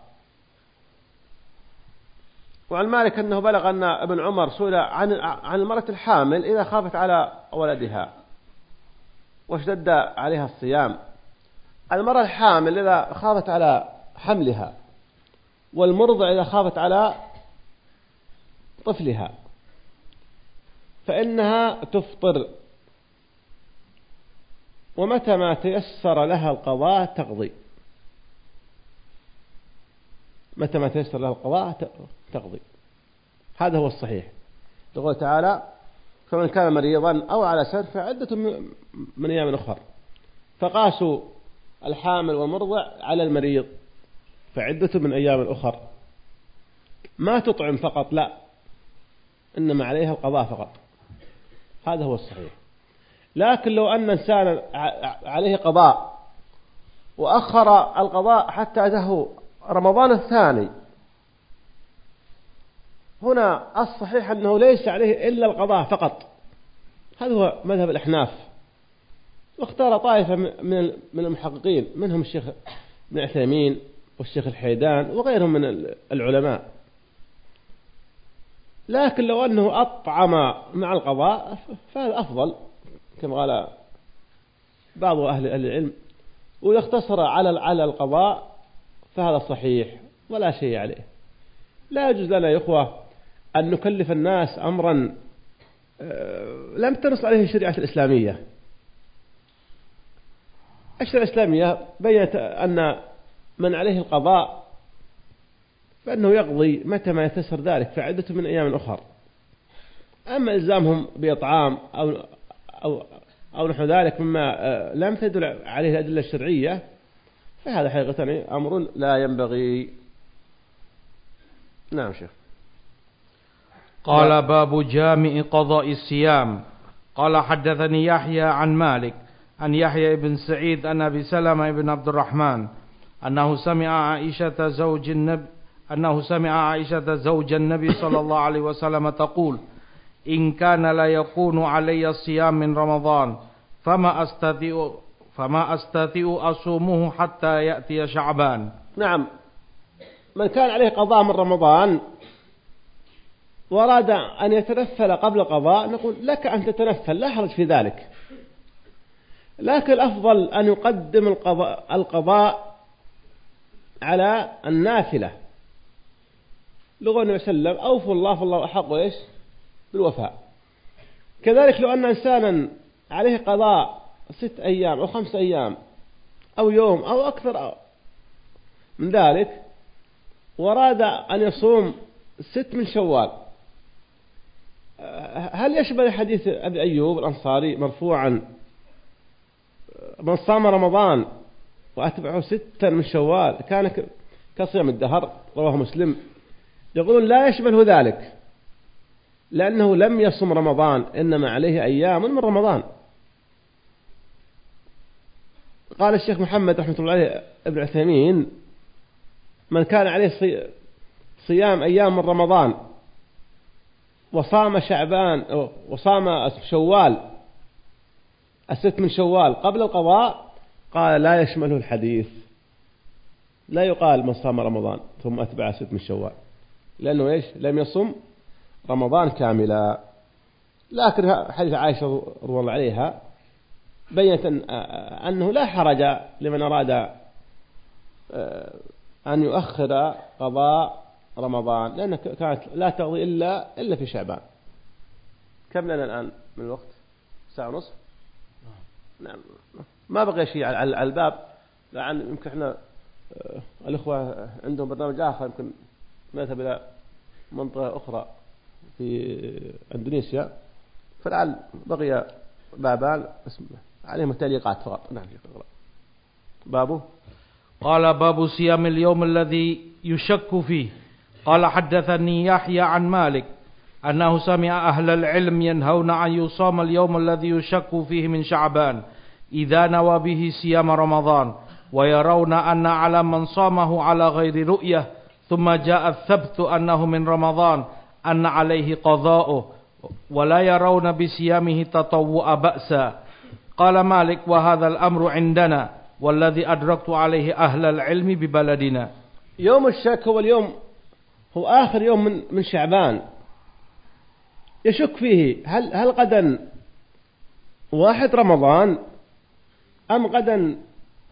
وعن مالك أنه بلغ أن ابن عمر سئل عن عن المرأة الحامل إذا خافت على ولدها واشتد عليها الصيام. المرأة الحامل إذا خافت على حملها والمرضع إذا خافت على طفلها فإنها تفطر. ومتى ما تيسر لها القضاء تقضي. متى ما تيسر لها القضاء تقضي. هذا هو الصحيح. يقول تعالى فمن كان مريضا أو على سفر فعدة من أيام أخر فقاسوا الحامل والمرضع على المريض. فعدة من أيام أخر ما تطعم فقط لا إنما عليها القضاء فقط. هذا هو الصحيح. لكن لو أن إنسانا عليه قضاء وأخر القضاء حتى أتاه رمضان الثاني هنا الصحيح أنه ليس عليه إلا القضاء فقط. هذا هو مذهب الأحناف. واختار طائفة من من المحققين منهم الشيخ ابن عثيمين والشيخ الحيدان وغيرهم من العلماء. لكن لو أنه أطعم مع القضاء فهذا أفضل كما قال بعض أهل العلم. وإذا على على القضاء فهذا صحيح ولا شيء عليه. لا يجوز لنا يا إخوة أن نكلف الناس أمرا آه، لم تنص عليه الشريعة الإسلامية. الشريعة الإسلامية بينت أن من عليه القضاء فإنه يقضي متى ما يتسر ذلك فعدته من أيام أخر. أما إلزامهم بإطعام أو أو أو نحو ذلك مما آه، لم تدل عليه الأدلة الشرعية فهذا حقيقة أمر لا ينبغي. نعم شيخ. قال باب جامع قضاء الصيام. قال حدثني يحيى عن مالك عن يحيى بن سعيد أن أبي سلمة بن عبد الرحمن أنه سمع عائشة زوج النبي أنه سمع عائشة زوج النبي صلى الله عليه وسلم تقول إن كان لا يكون علي الصيام من رمضان فما أستطيع فما أستطيع أصومه حتى يأتي شعبان. نعم. من كان عليه قضاء من رمضان وأراد أن يتنفل قبل القضاء نقول لك أن تتنفل لا حرج في ذلك. لكن الأفضل أن يقدم القضاء, القضاء على النافلة. لغة النبي صلى الله عليه وسلم أوفوا الله فالله أحق إيش؟ بالوفاء. كذلك لو أن إنسانا عليه قضاء ست أيام أو خمس أيام أو يوم أو أكثر من ذلك وأراد أن يصوم ست من شوال هل يشبه حديث أبي أيوب الأنصاري مرفوعا؟ من صام رمضان وأتبعه ستا من شوال. كان كصيام الدهر رواه مسلم. يقولون لا يشبه ذلك لأنه لم يصم رمضان إنما عليه أيام من رمضان. قال الشيخ محمد رحمة الله عليه ابن عثيمين من كان عليه صيام أيام من رمضان وصام شعبان وصام شوال الست من شوال قبل القضاء قال لا يشمله الحديث. لا يقال من صام رمضان ثم أتبع ست من شوال لأنه إيش؟ لم يصم رمضان كاملا. لكن حديث عائشة رضي الله عليها بينت أنه لا حرج لمن أراد آه، أن يؤخر قضاء رمضان لأنها كانت لا تقضي إلا إلا في شعبان. كم لنا الآن من الوقت؟ ساعة ونصف نعم. ما بقي شيء على الباب. لعن يمكن إحنا آه، الأخوة عندهم برنامج آخر يمكن نذهب إلى منطقة أخرى في أندونيسيا. فلعل بقي بابان عليهم تعليقات فقط. نعم بابه؟ قال باب صيام اليوم الذي يشك فيه. قال حدثني يحيى عن مالك أنه سمع أهل العلم ينهون أن يصام اليوم الذي يشك فيه من شعبان. إذا نوى به صيام رمضان ويرون أن على من صامه على غير رؤية ثم جاء الثبت أنه من رمضان أن عليه قضاؤه ولا يرون بصيامه تطوع بأسا. قال مالك وهذا الأمر عندنا والذي أدركت عليه أهل العلم ببلدنا. يوم الشك هو اليوم هو آخر يوم من من شعبان. يشك فيه هل هل غدا واحد رمضان أم غدا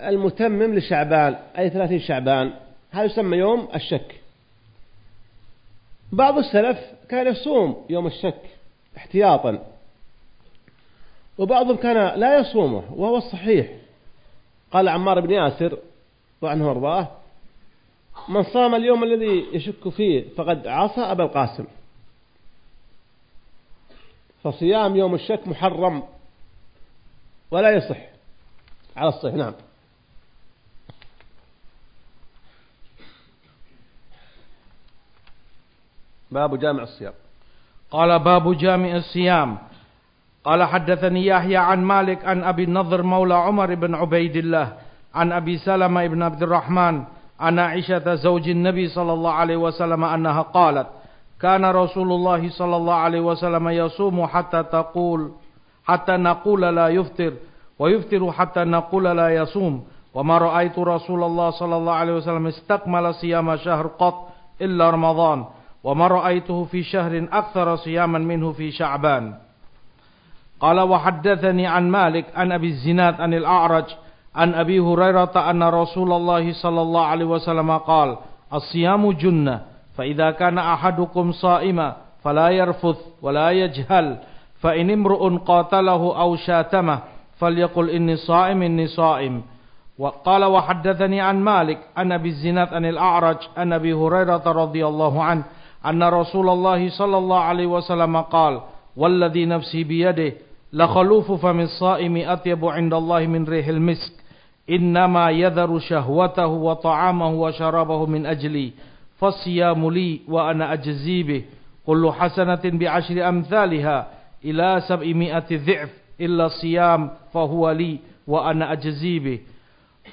المتمم لشعبان أي ثلاثين شعبان هذا يسمى يوم الشك. بعض السلف كان يصوم يوم الشك احتياطا وبعضهم كان لا يصومه وهو الصحيح. قال عمار بن ياسر وعنه وارضاه من صام اليوم الذي يشك فيه فقد عصى أبا القاسم. فصيام يوم الشك محرم ولا يصح. على الصحيح نعم. باب جامع الصيام. قال باب جامع الصيام. قال حدثني يحيى عن مالك عن أبي النضر مولى عمر بن عبيد الله عن أبي سلمة بن عبد الرحمن عن عائشة زوج النبي صلى الله عليه وسلم أنها قالت كان رسول الله صلى الله عليه وسلم يصوم حتى تقول حتى نقول لا يفطر ويفطر حتى نقول لا يصوم. وما رأيت رسول الله صلى الله عليه وسلم استكمل صيام شهر قط إلا رمضان. وما رأيته في شهر أكثر صياما منه في شعبان. قال وحدثني عن مالك عن أبي الزناد عن الأعرج عن أبي هريرة أن رسول الله صلى الله عليه وسلم قال الصيام جنة فإذا كان أحدكم صائما فلا يرفث ولا يجهل فإن امرؤ قاتله أو شاتمه فليقل إني صائم إني صائم. وقال وحدثني عن مالك أن أبي الزناد عن الأعرج أن أبي هريرة رضي الله عنه أن رسول الله صلى الله عليه وسلم قال والذي نفسي بيده لخلوف فم الصائم أطيب عند الله من ريح المسك. إنما يذر شهوته وطعامه وشرابه من أجلي فالصيام لي وأنا أجزي به. كل حسنة بعشر أمثالها إلى سبعمائة ضعف. إلا الصيام فهو لي وأنا أجزي به.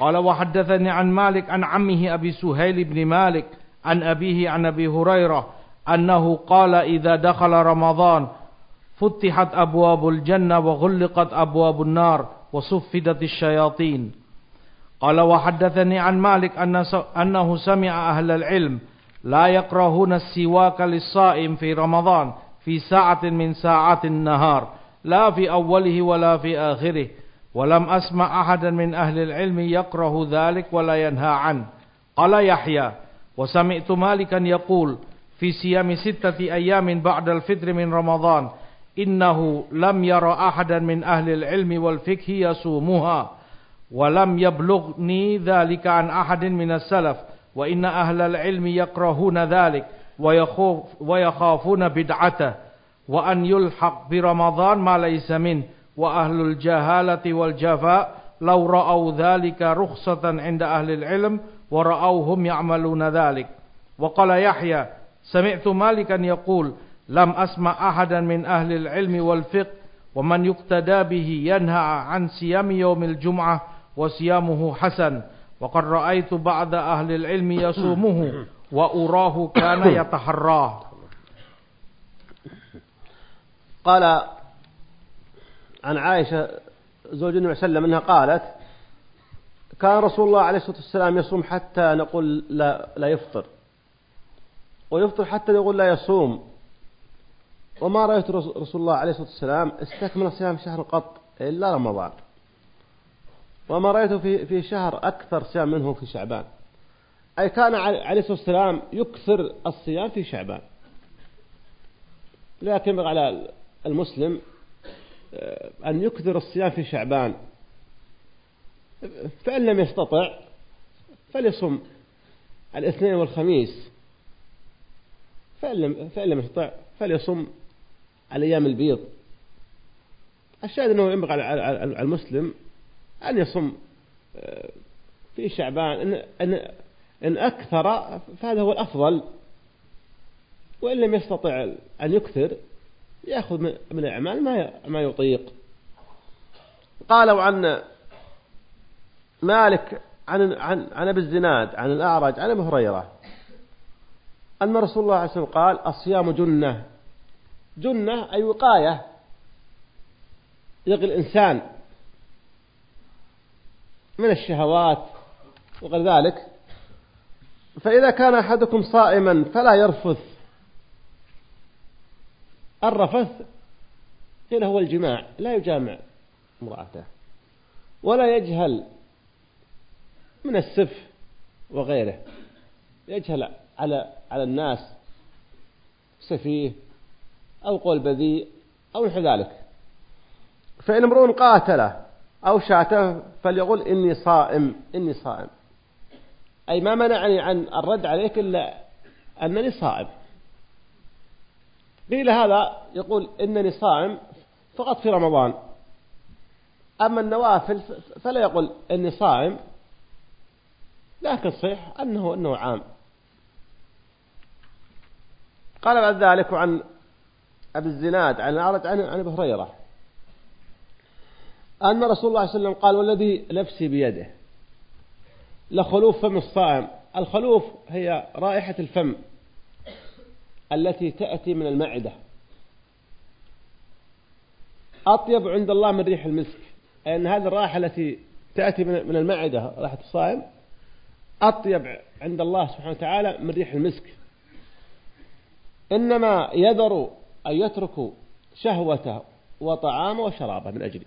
قال وحدثني عن مالك عن عمه أبي سهيل بن مالك عن أبيه عن أبي هريرة أنه قال إذا دخل رمضان فتحت أبواب الجنة وغلقت أبواب النار وصفدت الشياطين. قال وحدثني عن مالك أنه سمع أهل العلم لا يكرهون السواك للصائم في رمضان في ساعة من ساعات النهار. لا في أوله ولا في آخره ولم أسمع أحدا من أهل العلم يكره ذلك ولا ينهى عنه. قال يحيى وسمعت مالكا يقول في صيام ستة أيام بعد الفطر من رمضان إنه لم ير أحدا من أهل العلم والفقه يصومها ولم يبلغني ذلك عن أحد من السلف وإن أهل العلم يكرهون ذلك ويخوف ويخافون بدعته. وأن يلحق برمضان ما ليس منه. وأهل الجهالة والجفاء لو رأوا ذلك رخصة عند أهل العلم ورأوهم يعملون ذلك. وقال يحيى سمعت مالكا يقول لم أسمع أحدا من أهل العلم والفقه ومن يقتدى به ينهى عن صيام يوم الجمعة وصيامه حسن. وقد رأيت بعض أهل العلم يصومه وأراه كان يتحراه. قال عن عائشة زوج النبي صلى الله عليه وسلم أنها قالت كان رسول الله عليه الصلاة والسلام يصوم حتى نقول لا, لا يفطر. ويفطر حتى نقول لا يصوم. وما رأيت رسول الله عليه الصلاة والسلام استكمل صيام شهر قط إلا رمضان. وما رأيته في في شهر أكثر صيام منه في شعبان. أي كان عليه الصلاة والسلام يكثر الصيام في شعبان. لكن على المسلم آه، أن يكثر الصيام في شعبان. فإن لم يستطع فليصم الاثنين والخميس. فإن لم, فإن لم يستطع فليصم الأيام البيض. الشاهد أنه ينبغي على المسلم أن يصم آه، في شعبان. إن, إن, إن أكثر فهذا هو الأفضل. وإن لم يستطع أن يكثر يأخذ من الأعمال ما ما يطيق. قالوا عن مالك عن عن عن أبي الزناد عن الأعرج عن أبي هريرة. أن رسول الله عليه وسلم قال الصيام جنة. جنة أي وقاية. يقي الانسان من الشهوات وغير ذلك. فإذا كان أحدكم صائما فلا يرفث. الرفث قيل هو الجماع لا يجامع امرأته ولا يجهل من السف وغيره يجهل على على الناس سفيه أو قول بذيء أو نحو ذلك. فإن امرؤ قاتله أو شاته فليقول إني صائم إني صائم. أي ما منعني عن الرد عليك إلا أنني صائم. قيل هذا يقول إنني صائم فقط في رمضان. أما النوافل فلا يقول إني صائم لكن صحيح أنه أنه عام. قال بعد ذلك عن أبي الزناد عن الأعرج عن عن أبي هريرة أن رسول الله صلى الله عليه وسلم قال والذي نفسي بيده لخلوف فم الصائم. الخلوف هي رائحة الفم. التي تأتي من المعدة. أطيب عند الله من ريح المسك. أن هذه الرائحة التي تأتي من المعدة رائحة الصائم أطيب عند الله سبحانه وتعالى من ريح المسك. إنما يذر أن يترك شهوته وطعامه وشرابه من أجله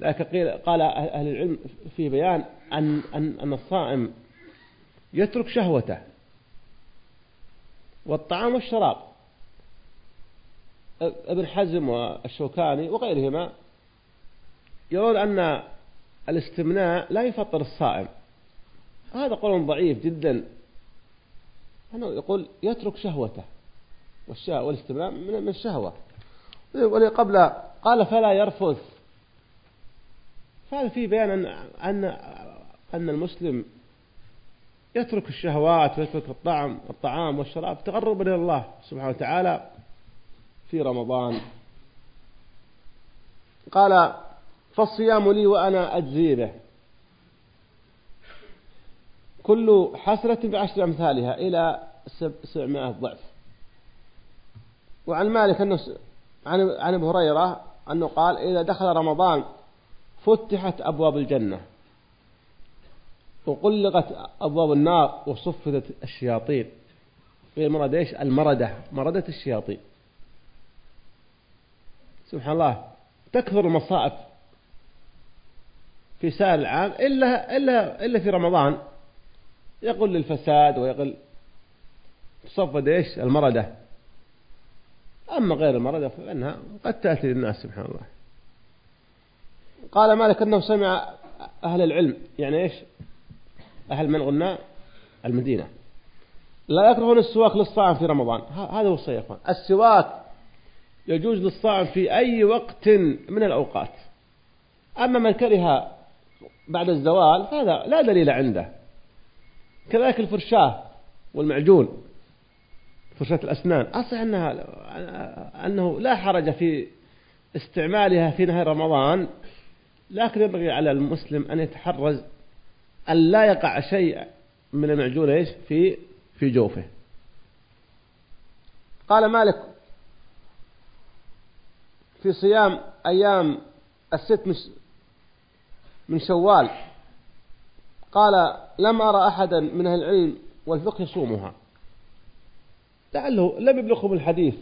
لكن قيل قال أهل العلم في بيان أن, أن, أن الصائم يترك شهوته والطعام والشراب. أبن حزم والشوكاني وغيرهما يرون أن الاستمناء لا يفطر الصائم. هذا قول ضعيف جدا. أنه يقول يترك شهوته والاستمناء من الشهوة. قبل قال فلا يرفث. فهذا في بيان أن أن أن المسلم يترك الشهوات ويترك الطعم الطعام والشراب تقربا إلى الله سبحانه وتعالى في رمضان. قال فالصيام لي وأنا أجزي به. كل حسرة بعشر أمثالها إلى سبعمائة ضعف. وعن مالك أنه عن ابي هريرة أنه قال إذا دخل رمضان فتحت أبواب الجنة. وقلقت أبواب النار وصفدت الشياطين. هي المرض إيش؟ المردة مردة الشياطين. سبحان الله تكثر المصائب في سائر العام إلا إلا إلا في رمضان. يقل للفساد ويقل تصفد إيش؟ المردة. أما غير المردة فإنها قد تأتي للناس سبحان الله. قال مالك أنه سمع أهل العلم يعني إيش؟ أهل من قلنا؟ المدينة. لا يكرهون السواك للصائم في رمضان. هذا هو الصحيح السواك يجوز للصائم في أي وقت من الأوقات. أما من كره بعد الزوال فهذا لا دليل عنده. كذلك الفرشاة والمعجون فرشاة الأسنان. أصح أنها أنه لا حرج في استعمالها في نهاية رمضان لكن ينبغي على المسلم أن يتحرز أن لا يقع شيء من المعجون إيش؟ في في جوفه. قال مالك في صيام أيام الست من شوال قال لم أرى أحدا من أهل العلم والفقه يصومها. لعله لم يبلغهم الحديث.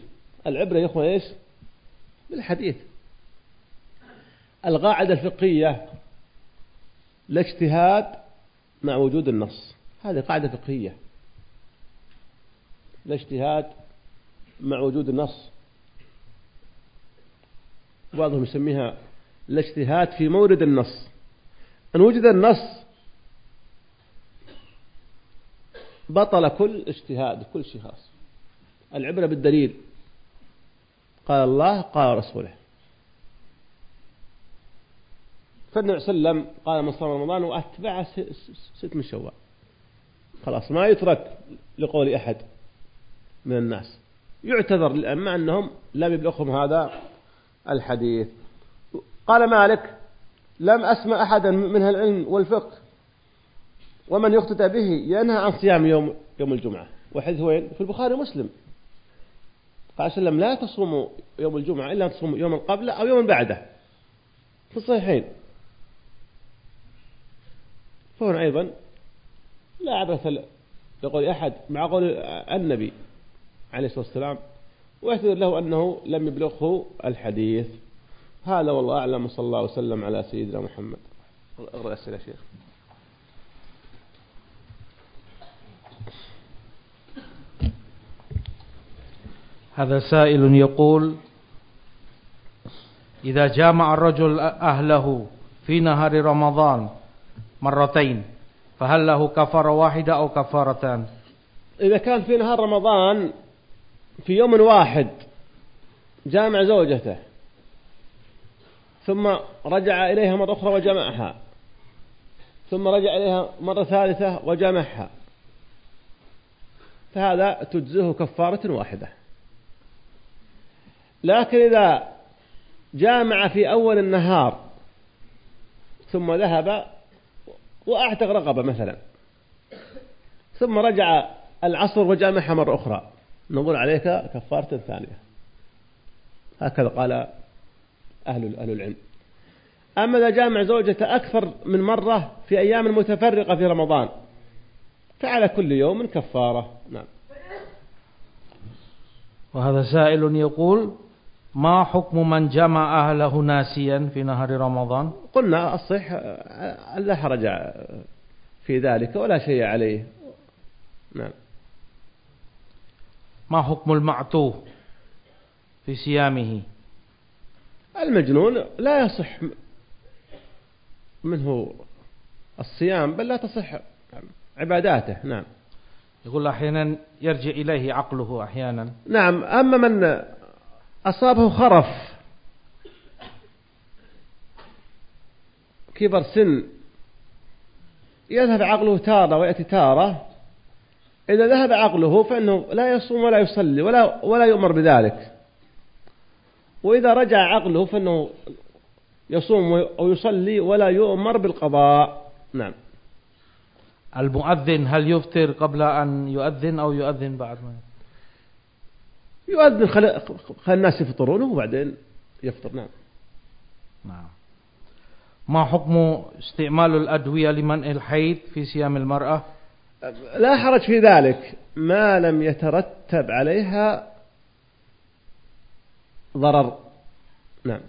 العبرة يا إخوة إيش؟ بالحديث. القاعدة الفقهية الاجتهاد مع وجود النص. هذه قاعدة فقهية. الاجتهاد مع وجود النص. بعضهم يسميها الاجتهاد في مورد النص. أن وجد النص بطل كل اجتهاد كل شيء خاص العبرة بالدليل. قال الله قال رسوله. فالنبي صلى الله عليه وسلم قال من صام رمضان وأتبع ست من شوال خلاص ما يترك لقول أحد من الناس. يعتذر للأمة أنهم لم يبلغهم هذا الحديث. قال مالك لم أسمع أحدا من العلم والفقه ومن يقتدى به ينهى عن صيام يوم يوم الجمعة. وحديث وين في البخاري ومسلم. قال وسلم لا تصوموا يوم الجمعة إلا أن تصوموا يوما قبله أو يوما بعده. في الصحيحين. فهنا أيضا لا عبث يقول أحد مع قول النبي عليه الصلاة والسلام ويعتذر له أنه لم يبلغه الحديث. هذا والله أعلم صلى الله وسلم على سيدنا محمد. اقرأ الأسئلة يا شيخ. هذا سائل يقول إذا جامع الرجل أهله في نهار رمضان مرتين. فهل له كفارة واحدة أو كفارتان؟ إذا كان في نهار رمضان في يوم واحد جامع زوجته ثم رجع إليها مرة أخرى وجمعها ثم رجع إليها مرة ثالثة وجمعها فهذا تجزه كفارة واحدة. لكن إذا جامع في أول النهار ثم ذهب وأعتق رقبة مثلا. ثم رجع العصر وجامعها مرة أخرى. نقول عليك كفارة ثانية. هكذا قال أهل أهل العلم. أما إذا جامع زوجته أكثر من مرة في أيام متفرقة في رمضان فعلى كل يوم كفارة. نعم. وهذا سائل يقول ما حكم من جمع أهله ناسيا في نهار رمضان؟ قلنا الصح لا حرج في ذلك ولا شيء عليه. نعم. ما حكم المعتوه في صيامه؟ المجنون لا يصح منه الصيام بل لا تصح عباداته. نعم. يقول أحيانا يرجع إليه عقله أحيانا. نعم أما من أصابه خرف. كبر سن. يذهب عقله تارة ويأتي تارة. إذا ذهب عقله فإنه لا يصوم ولا يصلي ولا ولا يؤمر بذلك. وإذا رجع عقله فإنه يصوم أو يصلي ولا يؤمر بالقضاء. نعم. المؤذن هل يفطر قبل أن يؤذن أو يؤذن بعد؟ ما يؤذن خل... خل الناس يفطرون وبعدين يفطر. نعم. نعم. ما حكم استعمال الأدوية لمنع الحيض في صيام المرأة؟ لا حرج في ذلك. ما لم يترتب عليها ضرر. نعم.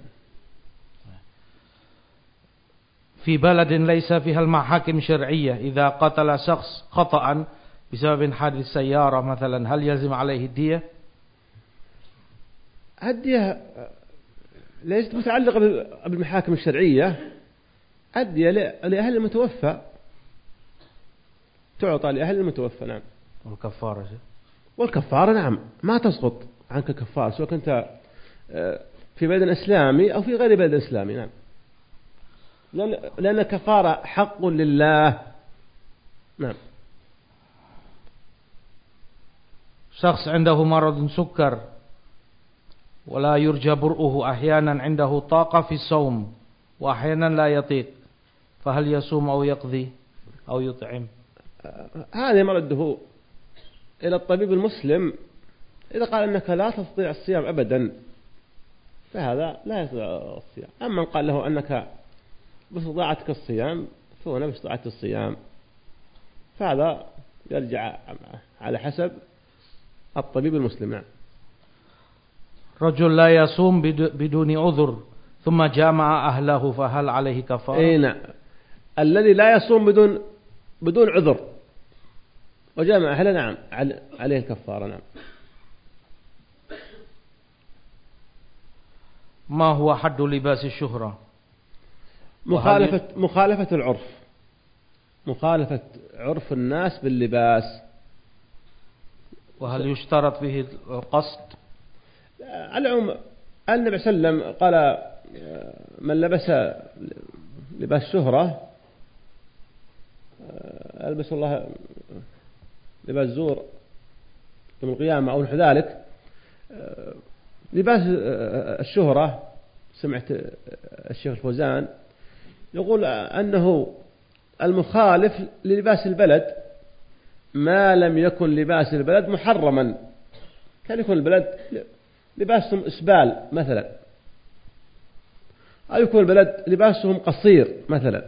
في بلد ليس فيها المحاكم شرعية إذا قتل شخص خطأ بسبب حادث سيارة مثلا هل يلزم عليه الدية؟ الدية ليست متعلقة بالمحاكم الشرعية الدية لأهل المتوفى. تعطى لأهل المتوفى نعم. والكفارة والكفارة نعم. ما تسقط عنك كفارة سواء كنت آه، في بلد إسلامي أو في غير بلد إسلامي نعم. لأن, لأن الكفارة حق لله. نعم. شخص عنده مرض سكر ولا يرجى برؤه أحيانا عنده طاقة في الصوم وأحيانا لا يطيق فهل يصوم أو يقضي أو يطعم؟ هذا مرده إلى الطبيب المسلم إذا قال أنك لا تستطيع الصيام أبدا فهذا لا يستطيع الصيام. أما قال له أنك باستطاعتك الصيام فهنا باستطاعة الصيام. فهذا يرجع على حسب الطبيب المسلم. رجل لا يصوم بدون عذر ثم جامع أهله فهل عليه كفارة؟ اي نعم. الذي لا يصوم بدون بدون عذر وجامع أهله نعم عليه الكفارة نعم. ما هو حد لباس الشهرة؟ مخالفة مخالفة العرف. مخالفة عرف الناس باللباس. وهل يشترط فيه القصد؟ على العموم النبي صلى الله عليه وسلم قال من لبس لباس شهرة ألبس الله لباس زور يوم القيامة أو نحو ذلك لباس الشهرة. سمعت الشيخ الفوزان يقول أنه المخالف للباس البلد ما لم يكن لباس البلد محرما كان يكون البلد لباسهم إسبال مثلا. أو يكون البلد لباسهم قصير مثلا.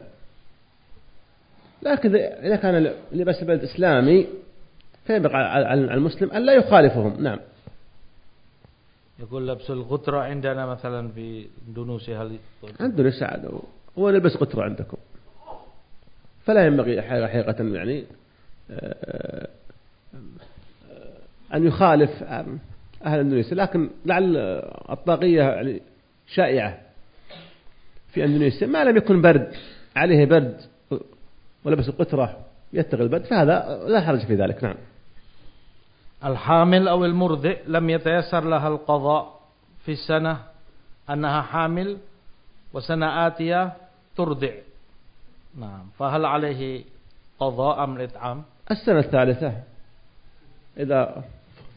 لكن إذا كان لباس البلد إسلامي فينبغي على المسلم أن لا يخالفهم. نعم. يقول لبس الغترة عندنا مثلا في إندونيسيا هل عندنا سعادة هو لبس غترة عندكم. فلا ينبغي حقيقة يعني آه، أن يخالف أهل إندونيسيا. لكن لعل الطاقية يعني شائعة في إندونيسيا. ما لم يكن برد عليه برد ولبس القطرة يتقي البرد فهذا لا حرج في ذلك. نعم. الحامل أو المرضع لم يتيسر لها القضاء في السنة أنها حامل وسنة آتية ترضع. نعم. فهل عليه قضاء أم الإطعام السنة الثالثة إذا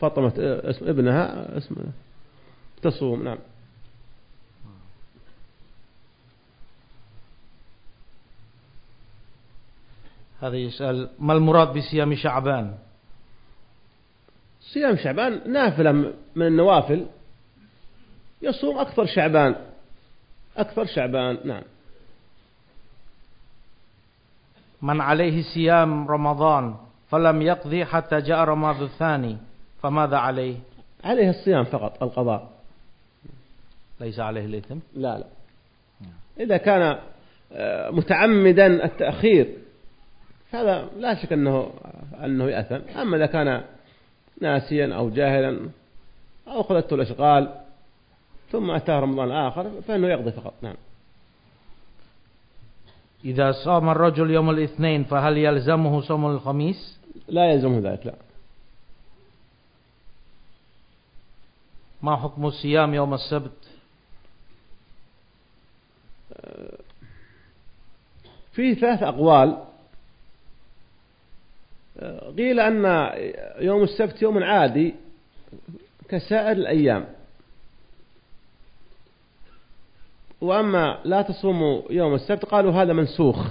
فطمت اسم ابنها اسم تصوم نعم. هذا يسأل ما المراد بصيام شعبان؟ صيام شعبان نافلة من النوافل. يصوم أكثر شعبان أكثر شعبان نعم. من عليه صيام رمضان فلم يقضي حتى جاء رمضان الثاني. فماذا عليه؟ عليه الصيام فقط القضاء. ليس عليه الإثم؟ لا لا. إذا كان آه، متعمدا التأخير هذا لا شك أنه أنه يأثم. أما إذا كان ناسيا أو جاهلا أو خذته الأشغال ثم أتاه رمضان آخر فإنه يقضي فقط. نعم. إذا صام الرجل يوم الاثنين فهل يلزمه صوم الخميس؟ لا يلزمه ذلك لا. ما حكم الصيام يوم السبت؟ في ثلاث أقوال. قيل أن يوم السبت يوم عادي كسائر الأيام. وأما لا تصوموا يوم السبت قالوا هذا منسوخ.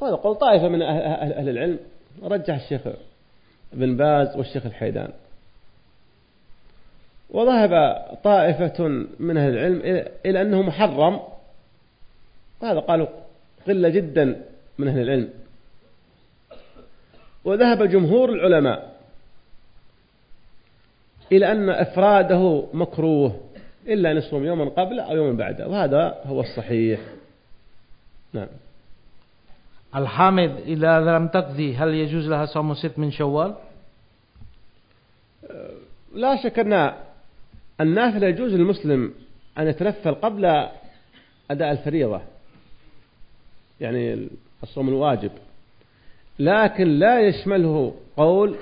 قول طائفة من أهل العلم رجح الشيخ ابن باز والشيخ الحيدان. وذهب طائفة من أهل العلم إلى أنه محرم. وهذا قالوا قلة جدا من أهل العلم. وذهب جمهور العلماء إلى أن إفراده مكروه إلا أن يصوم يوما قبل أو يوما بعده وهذا هو الصحيح. نعم. الحامد إذا لم تقضي هل يجوز لها صوم ست من شوال؟ لا شك أن النافلة يجوز للمسلم أن يتنفل قبل أداء الفريضة. يعني الصوم الواجب. لكن لا يشمله قول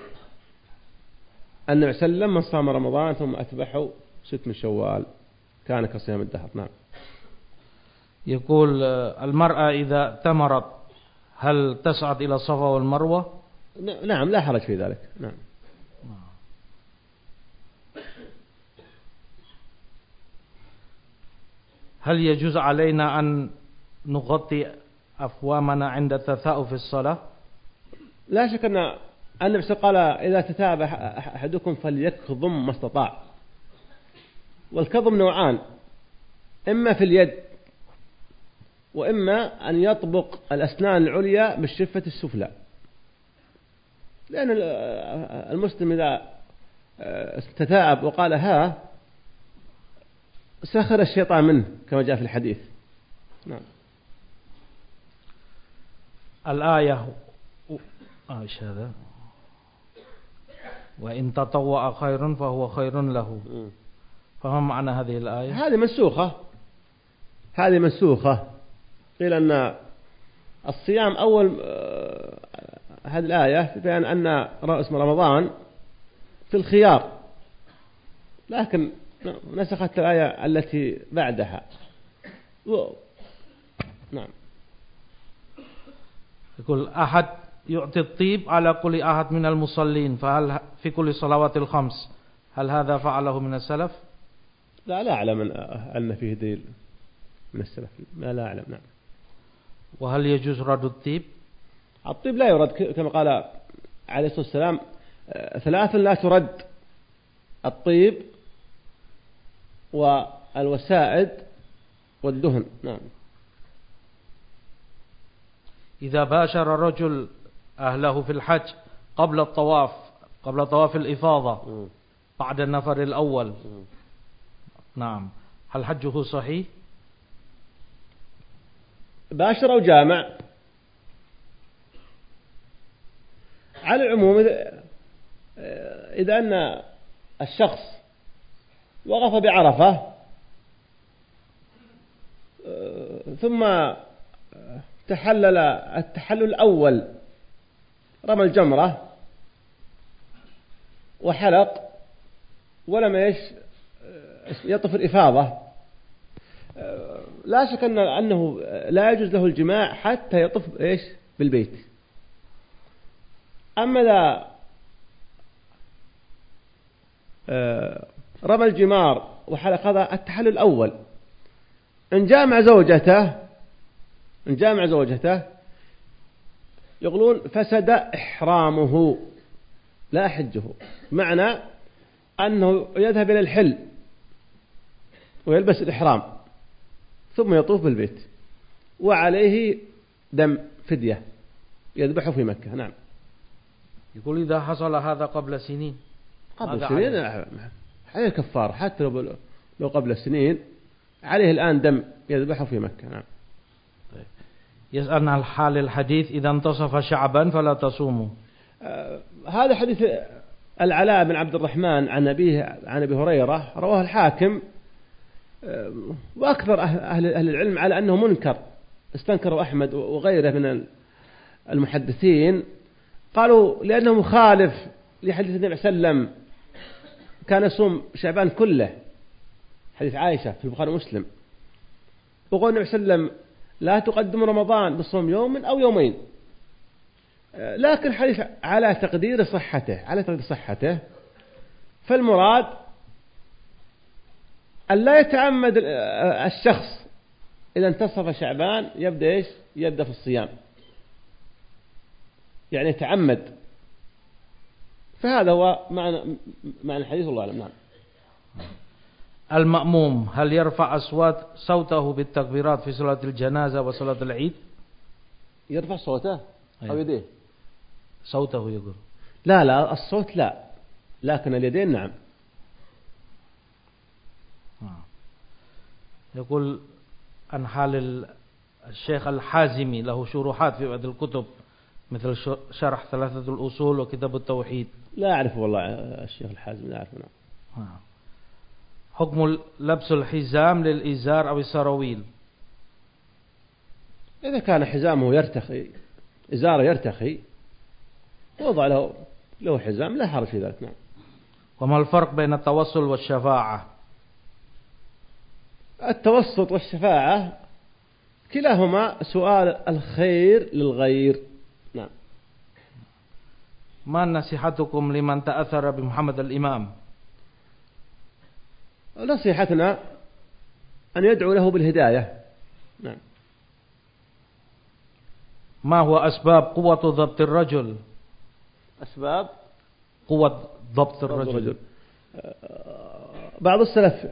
النبي صلى الله عليه وسلم من صام رمضان ثم أتبعه ست من شوال. كان كصيام الدهر. نعم. يقول المرأة إذا تمرت هل تصعد إلى الصفا والمروة؟ نعم لا حرج في ذلك. نعم. هل يجوز علينا أن نغطي أفوامنا عند التثاؤب في الصلاة؟ لا شك أن النبي قال إذا تتابع أحدكم فليكظم ما استطاع. والكظم نوعان إما في اليد وإما أن يطبق الأسنان العليا بالشفة السفلى. لأن المسلم إذا تثاءب وقال ها سخر الشيطان منه كما جاء في الحديث. نعم. الآية إيش هذا؟ وإن تطوع خير فهو خير له. فما معنى هذه الآية؟ هذه منسوخة. هذه منسوخة. قيل أن الصيام أول آه، هذه الآية بيان أن اسم رمضان في الخيار. لكن نسخت الآية التي بعدها. نعم. يقول أحد يعطي الطيب على كل أحد من المصلين فهل في كل صلوات الخمس هل هذا فعله من السلف؟ لا لا أعلم أن فيه دليل من السلف. لا لا أعلم نعم. وهل يجوز رد الطيب؟ الطيب لا يرد كما قال عليه الصلاة والسلام ثلاث لا ترد الطيب والوسائد والدهن. نعم. إذا باشر الرجل أهله في الحج قبل الطواف قبل طواف الإفاضة بعد النفر الأول. نعم. هل حجه صحيح؟ باشر أو جامع؟ على العموم إذا أن الشخص وقف بعرفة. ثم تحلل التحلل الأول رمى الجمرة وحلق ولم إيش يطف الإفاضة. لا شك أن أنه لا يجوز له الجماع حتى يطف إيش؟ بالبيت. أما إذا آه، رمى الجمار وحلق هذا التحلل الأول. إن جامع زوجته إن جامع زوجته يقولون فسد إحرامه لا حجه معنى أنه يذهب إلى الحل ويلبس الإحرام ثم يطوف بالبيت وعليه دم فدية يذبحه في مكة. نعم. يقول إذا حصل هذا قبل سنين. قبل سنين؟ عليه كفار حتى لو لو قبل سنين عليه الآن دم يذبحه في مكة. نعم. يسألنا عن حال الحديث. إذا انتصف شعبا فلا تصوموا. آه هذا حديث العلاء بن عبد الرحمن عن أبيه عن أبي هريرة. رواه الحاكم. وأكثر أهل, أهل العلم على أنه منكر. استنكروا أحمد وغيره من المحدثين. قالوا لأنه مخالف لحديث النبي صلى الله عليه وسلم. كان يصوم شعبان كله. حديث عائشة في البخاري ومسلم. وقول النبي صلى الله عليه وسلم لا تقدم رمضان بصوم يوم أو يومين. لكن حديث على تقدير صحته على تقدير صحته. فالمراد أن لا يتعمد الشخص إذا انتصف شعبان يبدأ إيش؟ يبدأ في الصيام. يعني يتعمد. فهذا هو معنى معنى الحديث والله أعلم. نعم. المأموم هل يرفع أصوات صوته بالتكبيرات في صلاة الجنازة وصلاة العيد؟ يرفع صوته؟ أو أيوة. يديه؟ صوته يقول. لا لا الصوت لا. لكن اليدين نعم. آه. يقول عن حال الشيخ الحازمي له شروحات في بعض الكتب. مثل شرح ثلاثة الأصول وكتاب التوحيد. لا أعرف والله الشيخ الحازمي لا أعرف نعم. حكم لبس الحزام للإزار أو السراويل. إذا كان حزامه يرتخي إزاره يرتخي وضع له له حزام لا حرج في ذلك نعم. وما الفرق بين التوصل والشفاعة؟ التوسط والشفاعة كلاهما سؤال الخير للغير. ما نصيحتكم لمن تأثر بمحمد الإمام نصيحتنا أن يدعو له بالهداية نعم ما هو أسباب قوة ضبط الرجل أسباب قوة ضبط الرجل, الرجل. بعض السلف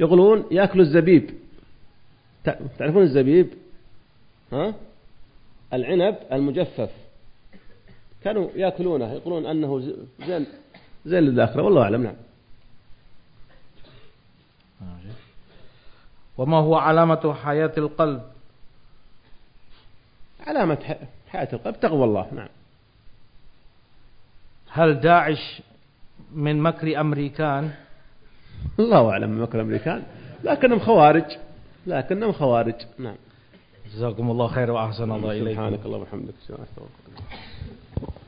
يقولون يأكل الزبيب تعرفون الزبيب ها العنب المجفف كانوا يأكلونه يقولون أنه زين زين للآخرة والله أعلم نعم. وما هو علامة حياة القلب؟ علامة حياة القلب تقوى الله نعم. هل داعش من مكر أمريكان؟ الله أعلم من مكر أمريكان لكنهم خوارج لكنهم خوارج نعم. جزاكم الله خير وأحسن الله إليكم. سبحانك اللهم وبحمدك سبحانك اللهم